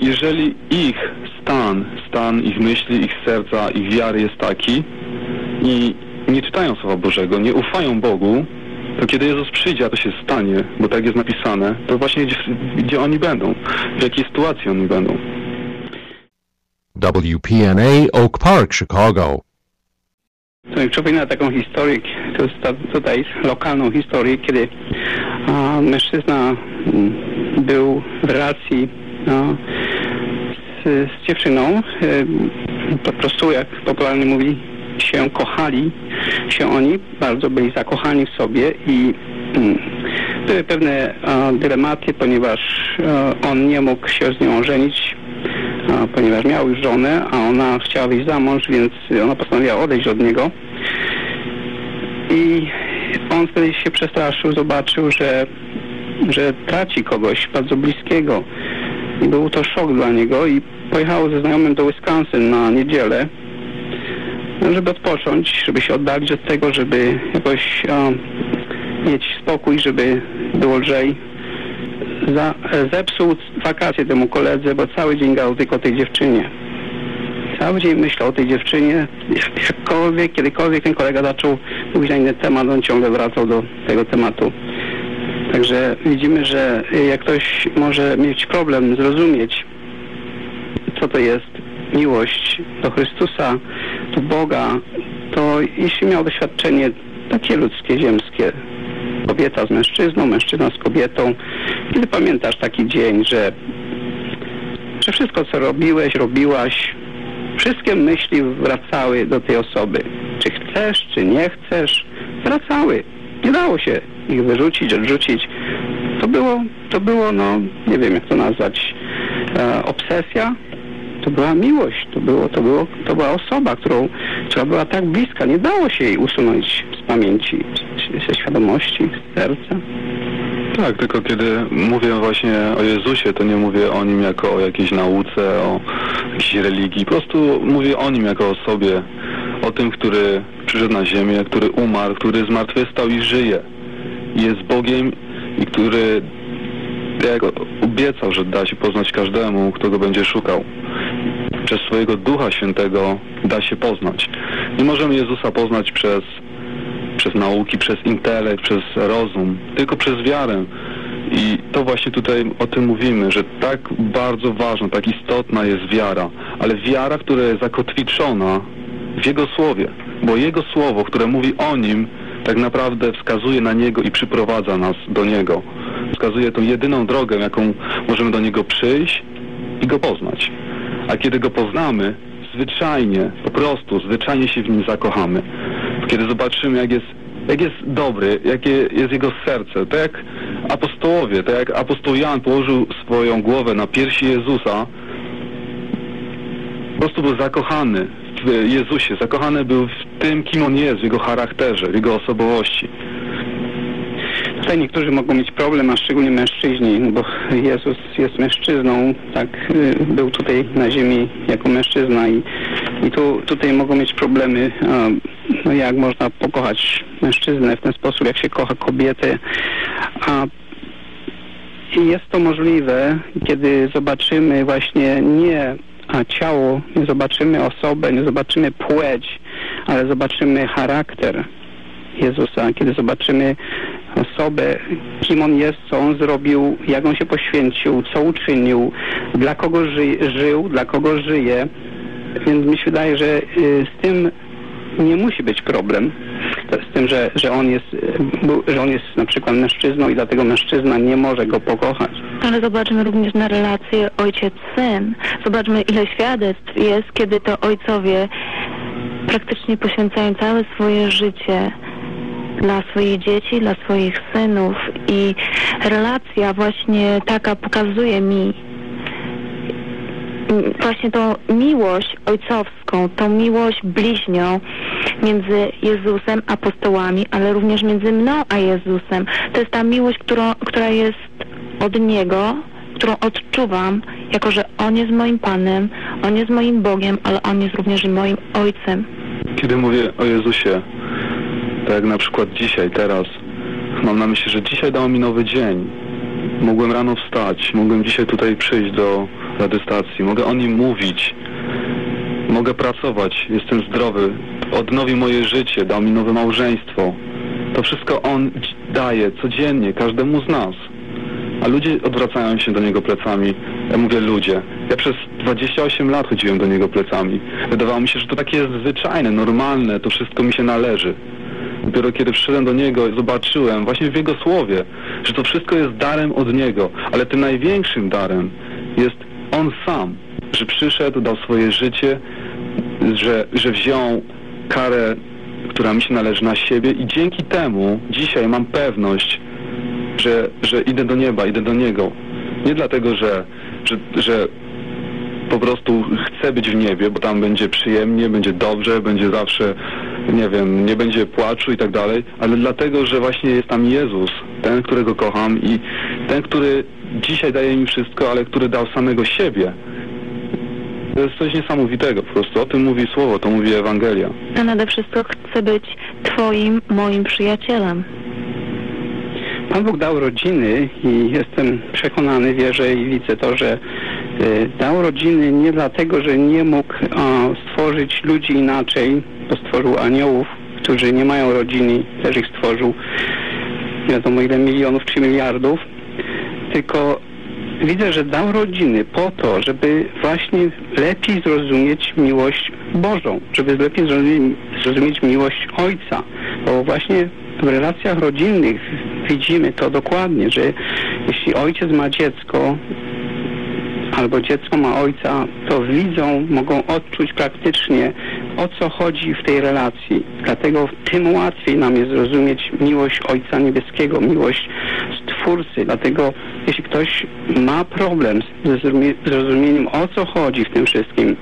jeżeli ich stan, stan ich myśli, ich serca, ich wiary jest taki i nie czytają Słowa Bożego, nie ufają Bogu, to kiedy Jezus przyjdzie, a to się stanie, bo tak jest napisane, to właśnie gdzie, gdzie oni będą, w jakiej sytuacji oni będą. WPNA Oak Park, Chicago. Mi przypomina taką historię, tutaj lokalną historię, kiedy a, mężczyzna m, był w relacji a, z, z dziewczyną. E, po prostu, jak popularnie mówi, się kochali się oni, bardzo byli zakochani w sobie i mm, były pewne a, dylematy, ponieważ on nie mógł się z nią żenić, ponieważ miał już żonę, a ona chciała wyjść za mąż, więc ona postanowiła odejść od niego. I on wtedy się przestraszył, zobaczył, że, że traci kogoś bardzo bliskiego. I był to szok dla niego i pojechał ze znajomym do Wisconsin na niedzielę, żeby odpocząć, żeby się oddalić od tego, żeby jakoś mieć spokój, żeby było lżej. Za, zepsuł wakacje temu koledze, bo cały dzień gadał tylko o tej dziewczynie. Cały dzień myślał o tej dziewczynie. Jakkolwiek, kiedykolwiek ten kolega zaczął mówić na inny temat, on ciągle wracał do tego tematu. Także widzimy, że jak ktoś może mieć problem zrozumieć, co to jest miłość do Chrystusa, do Boga, to jeśli miał doświadczenie takie ludzkie, ziemskie, kobieta z mężczyzną, mężczyzna z kobietą, kiedy pamiętasz taki dzień, że, że wszystko, co robiłeś, robiłaś, wszystkie myśli wracały do tej osoby. Czy chcesz, czy nie chcesz, wracały. Nie dało się ich wyrzucić, odrzucić. To było, to było, no, nie wiem jak to nazwać, e, obsesja. To była miłość, to, było, to, było, to była osoba, którą, która była tak bliska. Nie dało się jej usunąć z pamięci, ze świadomości, z serca. Tak, tylko kiedy mówię właśnie o Jezusie, to nie mówię o Nim jako o jakiejś nauce, o jakiejś religii. Po prostu mówię o Nim jako o sobie, o tym, który przyszedł na ziemię, który umarł, który zmartwychwstał i żyje. Jest Bogiem i który jak obiecał, że da się poznać każdemu, kto go będzie szukał. przez swojego Ducha Świętego da się poznać. Nie możemy Jezusa poznać przez, przez nauki, przez intelekt, przez rozum, tylko przez wiarę. I to właśnie tutaj o tym mówimy, że tak bardzo ważna, tak istotna jest wiara, ale wiara, która jest zakotwiczona w Jego Słowie, bo Jego Słowo, które mówi o Nim, tak naprawdę wskazuje na Niego i przyprowadza nas do Niego. Wskazuje tą jedyną drogę, jaką możemy do Niego przyjść i Go poznać. A kiedy Go poznamy, zwyczajnie, po prostu, zwyczajnie się w Nim zakochamy. Kiedy zobaczymy, jak jest, jak jest dobry, jakie jest Jego serce, tak jak apostołowie, tak jak apostoł Jan położył swoją głowę na piersi Jezusa, po prostu był zakochany w Jezusie, zakochany był w tym, kim On jest, w Jego charakterze, w Jego osobowości. Tutaj niektórzy mogą mieć problem, a szczególnie mężczyźni, no bo Jezus jest mężczyzną, tak, y, był tutaj na ziemi jako mężczyzna i, i tu, tutaj mogą mieć problemy, a, no jak można pokochać mężczyznę w ten sposób, jak się kocha kobietę, a jest to możliwe, kiedy zobaczymy właśnie nie ciało, nie zobaczymy osobę, nie zobaczymy płeć, ale zobaczymy charakter Jezusa, kiedy zobaczymy osobę, kim On jest, co On zrobił, jak On się poświęcił, co uczynił, dla kogo ży żył, dla kogo żyje. Więc mi się wydaje, że y, z tym nie musi być problem. Z tym, że, że, on jest, y, że on jest na przykład mężczyzną i dlatego mężczyzna nie może go pokochać. Ale zobaczmy również na relację ojciec-syn. Zobaczmy, ile świadectw jest, kiedy to ojcowie praktycznie poświęcają całe swoje życie dla swoich dzieci, dla swoich synów i relacja właśnie taka pokazuje mi właśnie tą miłość ojcowską, tą miłość bliźnią między Jezusem, apostołami, ale również między mną a Jezusem. To jest ta miłość, którą, która jest od Niego, którą odczuwam, jako że On jest moim Panem, On jest moim Bogiem, ale On jest również moim Ojcem. Kiedy mówię o Jezusie, tak jak na przykład dzisiaj, teraz, mam na myśli, że dzisiaj dał mi nowy dzień. Mogłem rano wstać, mogłem dzisiaj tutaj przyjść do radystacji, mogę o nim mówić, mogę pracować, jestem zdrowy, odnowi moje życie, dał mi nowe małżeństwo. To wszystko On daje codziennie, każdemu z nas. A ludzie odwracają się do Niego plecami. Ja mówię ludzie. Ja przez 28 lat chodziłem do Niego plecami. Wydawało mi się, że to takie jest zwyczajne, normalne, to wszystko mi się należy. Dopiero kiedy przyszedłem do Niego, zobaczyłem właśnie w Jego słowie, że to wszystko jest darem od Niego, ale tym największym darem jest On sam, że przyszedł, dał swoje życie, że, że wziął karę, która mi się należy na siebie i dzięki temu dzisiaj mam pewność, że, że idę do nieba, idę do Niego. Nie dlatego, że, że, że po prostu chcę być w niebie, bo tam będzie przyjemnie, będzie dobrze, będzie zawsze, nie wiem, nie będzie płaczu i tak dalej, ale dlatego, że właśnie jest tam Jezus, ten, którego kocham i ten, który dzisiaj daje mi wszystko, ale który dał samego siebie. To jest coś niesamowitego, po prostu o tym mówi Słowo, to mówi Ewangelia. A nade wszystko chcę być Twoim, moim przyjacielem. Pan Bóg dał rodziny i jestem przekonany, wierzę i widzę to, że dał rodziny nie dlatego, że nie mógł stworzyć ludzi inaczej, bo stworzył aniołów, którzy nie mają rodziny, też ich stworzył, wiadomo ile milionów czy miliardów, tylko widzę, że dał rodziny po to, żeby właśnie lepiej zrozumieć miłość Bożą, żeby lepiej zrozumieć miłość Ojca, bo właśnie w relacjach rodzinnych widzimy to dokładnie, że jeśli ojciec ma dziecko, albo dziecko ma ojca, to widzą, mogą odczuć praktycznie o co chodzi w tej relacji. Dlatego tym łatwiej nam jest zrozumieć miłość Ojca Niebieskiego, miłość Stwórcy. Dlatego jeśli ktoś ma problem ze zrozumieniem o co chodzi w tym wszystkim,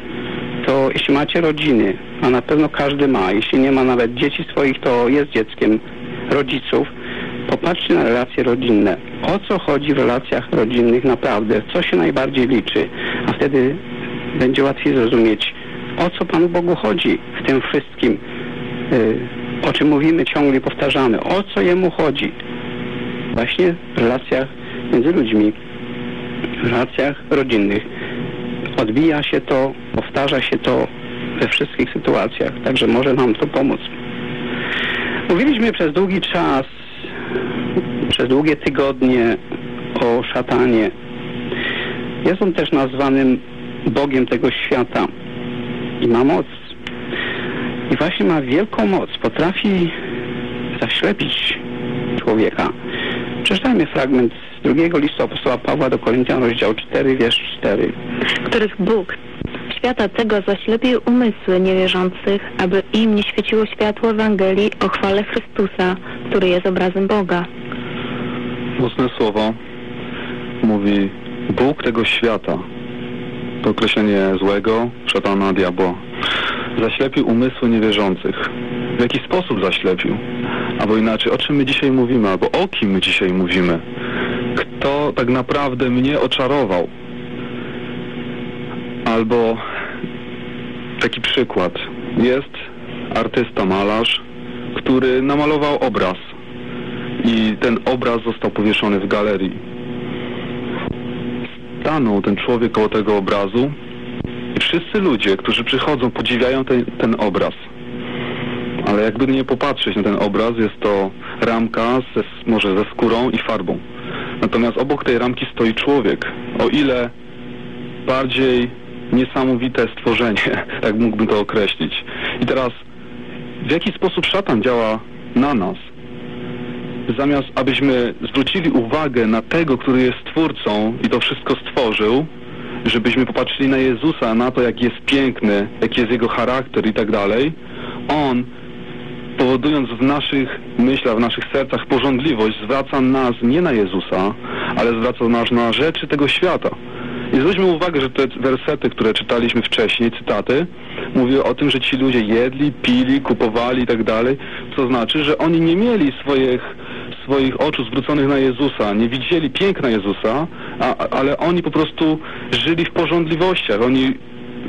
to jeśli macie rodziny, a na pewno każdy ma, jeśli nie ma nawet dzieci swoich, to jest dzieckiem rodziców, popatrzcie na relacje rodzinne. O co chodzi w relacjach rodzinnych naprawdę? Co się najbardziej liczy? A wtedy będzie łatwiej zrozumieć, o co Panu Bogu chodzi w tym wszystkim, y, o czym mówimy ciągle powtarzamy. O co Jemu chodzi? Właśnie w relacjach między ludźmi, w relacjach rodzinnych. odbija się to, powtarza się to we wszystkich sytuacjach, także może nam to pomóc. Mówiliśmy przez długi czas, przez długie tygodnie o szatanie. Jest on też nazwanym Bogiem tego świata i ma moc. I właśnie ma wielką moc. Potrafi zaślepić człowieka. Przeczytajmy fragment z drugiego listu apostoła Pawła do Koryntian, rozdział 4, wiersz 4. których Bóg świata tego zaślepił umysły niewierzących, aby im nie świeciło światło Ewangelii o chwale Chrystusa, który jest obrazem Boga. Mocne słowo mówi Bóg tego świata. To określenie złego, szatana, diabła. Zaślepił umysły niewierzących. W jaki sposób zaślepił? Albo inaczej, o czym my dzisiaj mówimy, albo o kim my dzisiaj mówimy? Kto tak naprawdę mnie oczarował? Albo taki przykład. Jest artysta, malarz, który namalował obraz i ten obraz został powieszony w galerii. Stanął ten człowiek koło tego obrazu i wszyscy ludzie, którzy przychodzą, podziwiają ten, ten obraz. Ale jakby nie popatrzeć na ten obraz, jest to ramka ze, może ze skórą i farbą. Natomiast obok tej ramki stoi człowiek. O ile bardziej niesamowite stworzenie, [LAUGHS] tak mógłbym to określić. I teraz, w jaki sposób szatan działa na nas? Zamiast abyśmy zwrócili uwagę na tego, który jest Stwórcą i to wszystko stworzył, żebyśmy popatrzyli na Jezusa, na to, jak jest piękny, jaki jest Jego charakter i tak dalej, On, powodując w naszych myślach, w naszych sercach porządliwość, zwraca nas nie na Jezusa, ale zwraca nas na rzeczy tego świata. I zwróćmy uwagę, że te wersety, które czytaliśmy wcześniej, cytaty, mówiły o tym, że ci ludzie jedli, pili, kupowali i tak dalej, co znaczy, że oni nie mieli swoich, swoich oczu zwróconych na Jezusa, nie widzieli piękna Jezusa, a, ale oni po prostu żyli w porządliwościach. Oni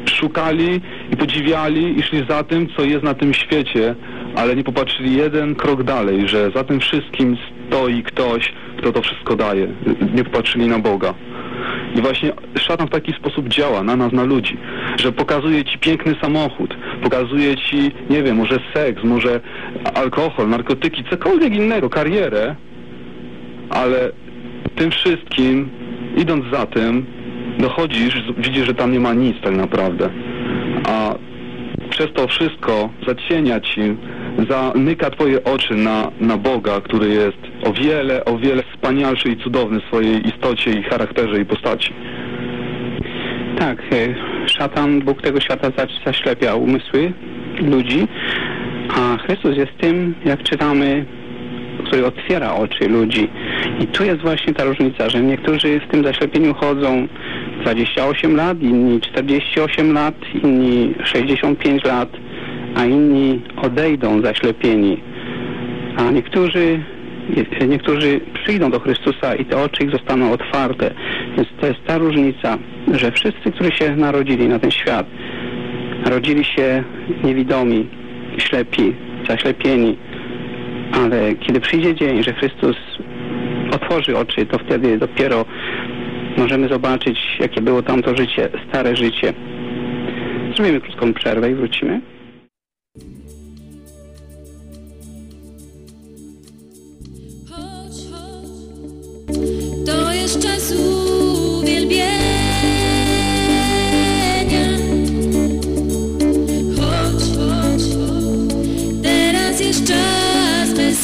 szukali i podziwiali i szli za tym, co jest na tym świecie, ale nie popatrzyli jeden krok dalej, że za tym wszystkim stoi ktoś, kto to wszystko daje. Nie popatrzyli na Boga. I właśnie szatan w taki sposób działa na nas, na ludzi, że pokazuje ci piękny samochód, pokazuje ci, nie wiem, może seks, może alkohol, narkotyki, cokolwiek innego, karierę, ale tym wszystkim, idąc za tym, dochodzisz, widzisz, że tam nie ma nic tak naprawdę. A przez to wszystko zacienia ci, zamyka twoje oczy na, na Boga, który jest o wiele, o wiele wspanialszy i cudowny w swojej istocie i charakterze i postaci. Tak, e, szatan, Bóg tego świata za- zaślepia umysły ludzi, a Chrystus jest tym, jak czytamy, który otwiera oczy ludzi. I tu jest właśnie ta różnica, że niektórzy w tym zaślepieniu chodzą 28 lat, inni 48 lat, inni 65 lat, a inni odejdą zaślepieni. A niektórzy, niektórzy przyjdą do Chrystusa i te oczy ich zostaną otwarte. Więc to jest ta różnica, że wszyscy, którzy się narodzili na ten świat, narodzili się niewidomi, ślepi, zaślepieni, ale kiedy przyjdzie dzień, że Chrystus otworzy oczy, to wtedy dopiero możemy zobaczyć, jakie było tamto życie, stare życie. Zrobimy krótką przerwę i wrócimy. Chodź, chodź, teraz jest czas, by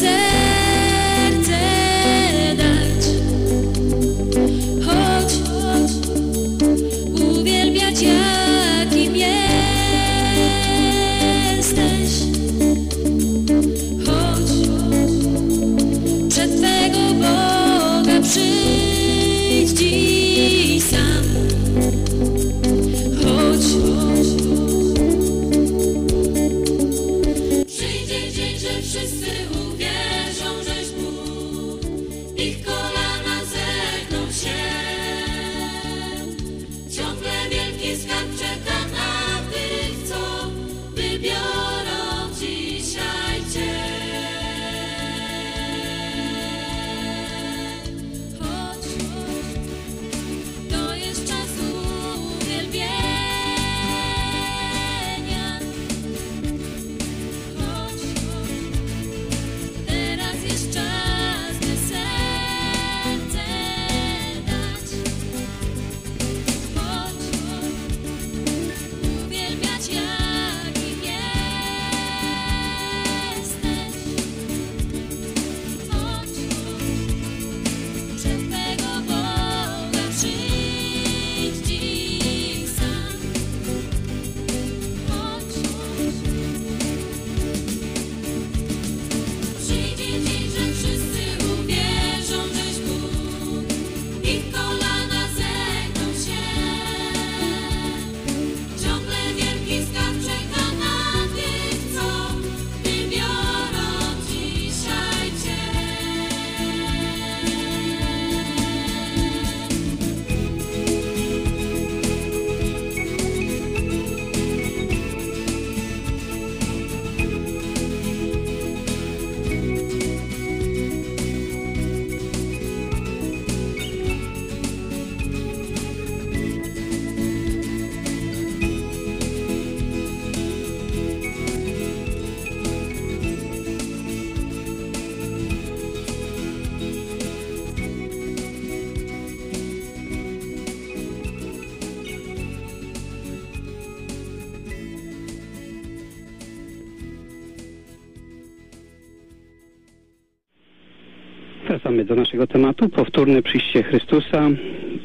naszego tematu, powtórne przyjście Chrystusa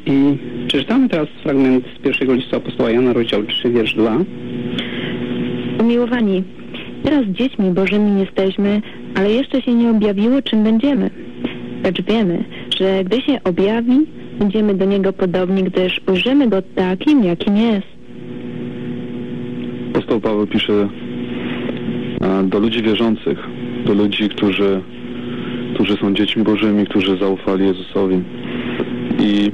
i przeczytamy teraz fragment z pierwszego listu apostoła Jana, rozdział 3, wiersz 2. Umiłowani, teraz dziećmi bożymi jesteśmy, ale jeszcze się nie objawiło, czym będziemy. Lecz wiemy, że gdy się objawi, będziemy do Niego podobni, gdyż ujrzymy Go takim, jakim jest. Apostoł Paweł pisze e, do ludzi wierzących, do ludzi, którzy, którzy są dziećmi bożymi, którzy zaufali Jezusowi. I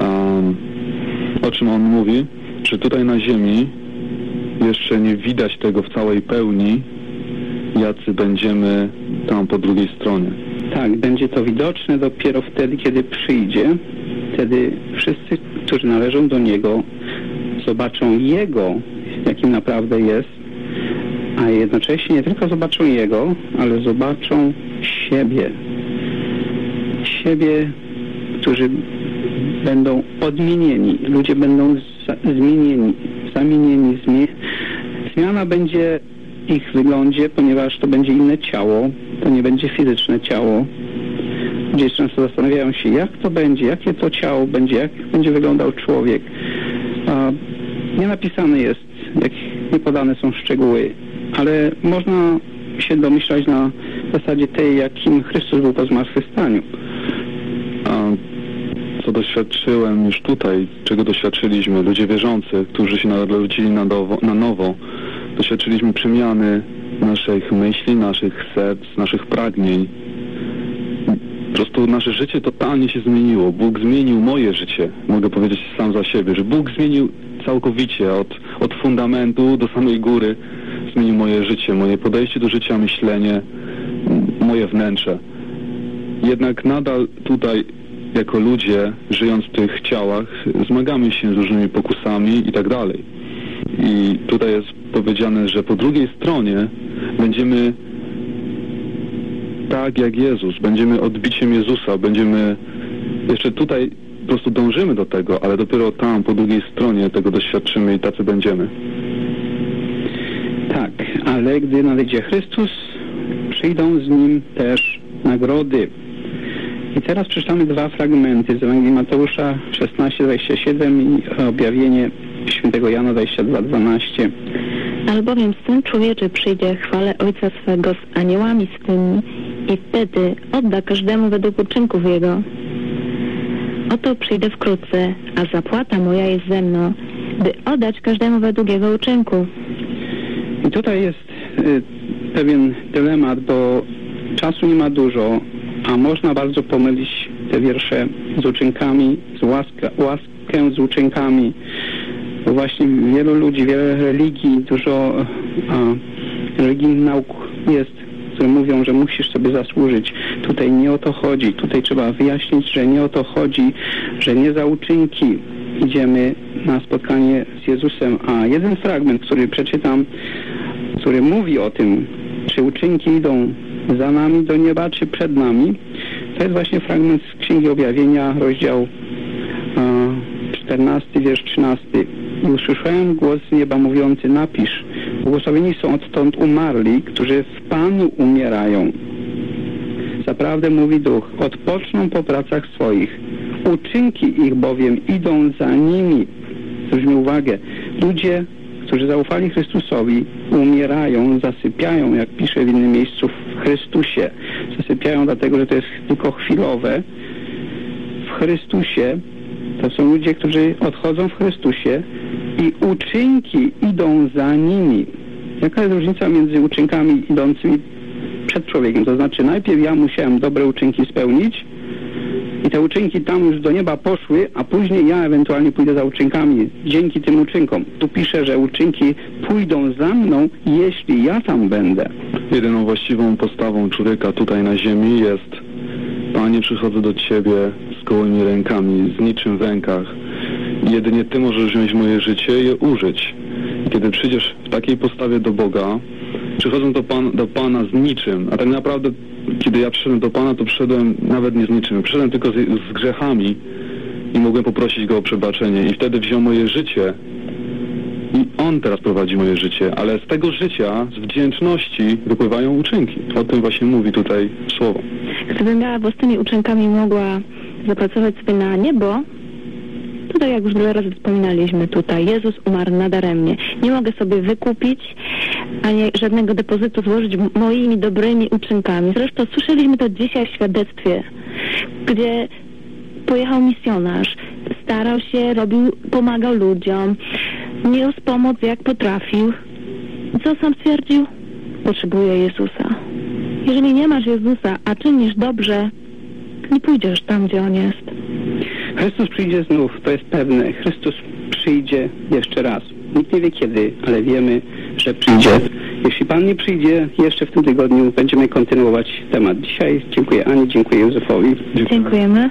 um, o czym on mówi? Czy tutaj na ziemi jeszcze nie widać tego w całej pełni, jacy będziemy tam po drugiej stronie. Tak, będzie to widoczne dopiero wtedy, kiedy przyjdzie. Wtedy wszyscy, którzy należą do Niego, zobaczą Jego, jakim naprawdę jest, a jednocześnie nie tylko zobaczą Jego, ale zobaczą siebie. Siebie, którzy będą odmienieni. Ludzie będą zmienieni, zamienieni. Zmiana będzie ich wyglądzie, ponieważ to będzie inne ciało, to nie będzie fizyczne ciało. Ludzie często zastanawiają się, jak to będzie, jakie to ciało będzie, jak będzie wyglądał człowiek. A nie napisane jest, jak nie podane są szczegóły, ale można się domyślać na zasadzie tej, jakim Chrystus był po zmartwychwstaniu. A co doświadczyłem już tutaj, czego doświadczyliśmy, ludzie wierzący, którzy się narodzili na, na nowo, doświadczyliśmy przemiany naszych myśli, naszych serc, naszych pragnień. Po prostu nasze życie totalnie się zmieniło. Bóg zmienił moje życie, mogę powiedzieć sam za siebie, że Bóg zmienił całkowicie od, od fundamentu do samej góry. Zmienił moje życie, moje podejście do życia, myślenie, moje wnętrze. Jednak nadal tutaj jako ludzie, żyjąc w tych ciałach, zmagamy się z różnymi pokusami i tak dalej. I tutaj jest powiedziane, że po drugiej stronie będziemy tak jak Jezus, będziemy odbiciem Jezusa, będziemy jeszcze tutaj po prostu dążymy do tego, ale dopiero tam po drugiej stronie tego doświadczymy i tacy będziemy. Tak, ale gdy nadejdzie Chrystus, przyjdą z Nim też nagrody. I teraz przeczytamy dwa fragmenty z Ewangelii Mateusza 16:27 i objawienie świętego Jana 22:12. Albowiem Syn Człowieczy przyjdzie chwale Ojca swego z aniołami swymi i wtedy odda każdemu według uczynków Jego. Oto przyjdę wkrótce, a zapłata moja jest ze mną, by oddać każdemu według jego uczynku. I tutaj jest y, pewien dylemat, bo czasu nie ma dużo, a można bardzo pomylić te wiersze z uczynkami, z łaska, łaskę z uczynkami. Bo właśnie wielu ludzi, wiele religii, dużo a, religijnych nauk jest, które mówią, że musisz sobie zasłużyć. Tutaj nie o to chodzi. Tutaj trzeba wyjaśnić, że nie o to chodzi, że nie za uczynki idziemy na spotkanie z Jezusem. A jeden fragment, który przeczytam, który mówi o tym, czy uczynki idą za nami do nieba, czy przed nami, to jest właśnie fragment z Księgi Objawienia, rozdział 14, wiersz 13. I usłyszałem głos z nieba mówiący, napisz, błogosławieni są odtąd umarli, którzy w Panu umierają. Zaprawdę mówi Duch, odpoczną po pracach swoich. Uczynki ich bowiem idą za nimi. Zwróćmy uwagę, ludzie, którzy zaufali Chrystusowi, umierają, zasypiają, jak pisze w innym miejscu, w Chrystusie. Zasypiają dlatego, że to jest tylko chwilowe. W Chrystusie to są ludzie, którzy odchodzą w Chrystusie i uczynki idą za nimi. Jaka jest różnica między uczynkami idącymi przed człowiekiem? To znaczy najpierw ja musiałem dobre uczynki spełnić i te uczynki tam już do nieba poszły, a później ja ewentualnie pójdę za uczynkami dzięki tym uczynkom. Tu pisze, że uczynki pójdą za mną, jeśli ja tam będę. Jedyną właściwą postawą człowieka tutaj na ziemi jest Panie, przychodzę do Ciebie z gołymi rękami, z niczym w rękach. Jedynie Ty możesz wziąć moje życie i je użyć. Kiedy przyjdziesz w takiej postawie do Boga, przychodząc do, Pan, do Pana z niczym, a tak naprawdę kiedy ja przyszedłem do Pana, to przyszedłem nawet nie z niczym. Przyszedłem tylko z, z grzechami i mogłem poprosić Go o przebaczenie. I wtedy wziął moje życie i On teraz prowadzi moje życie, ale z tego życia, z wdzięczności wypływają uczynki. O tym właśnie mówi tutaj słowo. Gdybym miała własnymi uczynkami mogła zapracować sobie na niebo, to tak jak już wiele razy wspominaliśmy tutaj, Jezus umarł nadaremnie. Nie mogę sobie wykupić, ani żadnego depozytu złożyć moimi dobrymi uczynkami. Zresztą słyszeliśmy to dzisiaj w świadectwie, gdzie pojechał misjonarz, starał się, robił, pomagał ludziom, niósł pomoc jak potrafił. Co sam stwierdził? Potrzebuję Jezusa. Jeżeli nie masz Jezusa, a czynisz dobrze, nie pójdziesz tam, gdzie On jest. Chrystus przyjdzie znów, to jest pewne. Chrystus przyjdzie jeszcze raz. Nikt nie wie kiedy, ale wiemy, że przyjdzie. Jeśli Pan nie przyjdzie, jeszcze w tym tygodniu będziemy kontynuować temat. Dzisiaj dziękuję Ani, dziękuję Józefowi. Dziękujemy.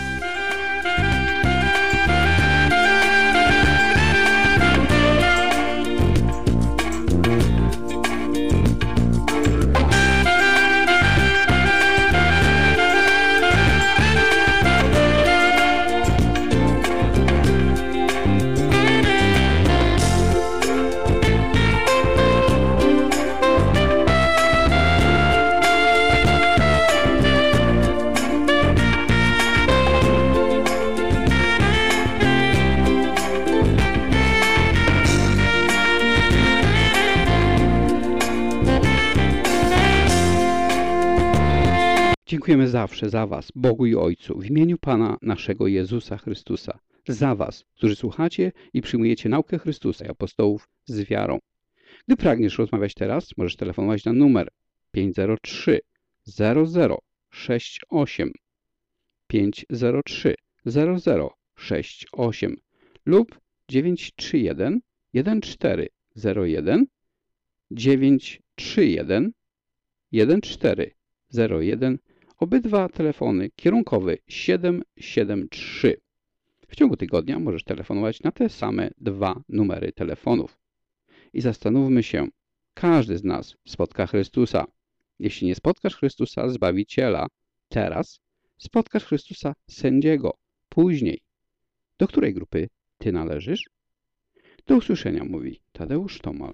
Dziękujemy zawsze za Was, Bogu i Ojcu, w imieniu Pana naszego Jezusa Chrystusa. Za Was, którzy słuchacie i przyjmujecie naukę Chrystusa i apostołów z wiarą. Gdy pragniesz rozmawiać teraz, możesz telefonować na numer 503 0068 503 0068 lub 931 1401 931 1401 Obydwa telefony kierunkowy 773. W ciągu tygodnia możesz telefonować na te same dwa numery telefonów. I zastanówmy się, każdy z nas spotka Chrystusa. Jeśli nie spotkasz Chrystusa, Zbawiciela, teraz spotkasz Chrystusa, sędziego, później. Do której grupy ty należysz? Do usłyszenia, mówi Tadeusz Tomal.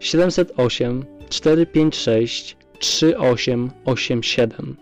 708 456 3887.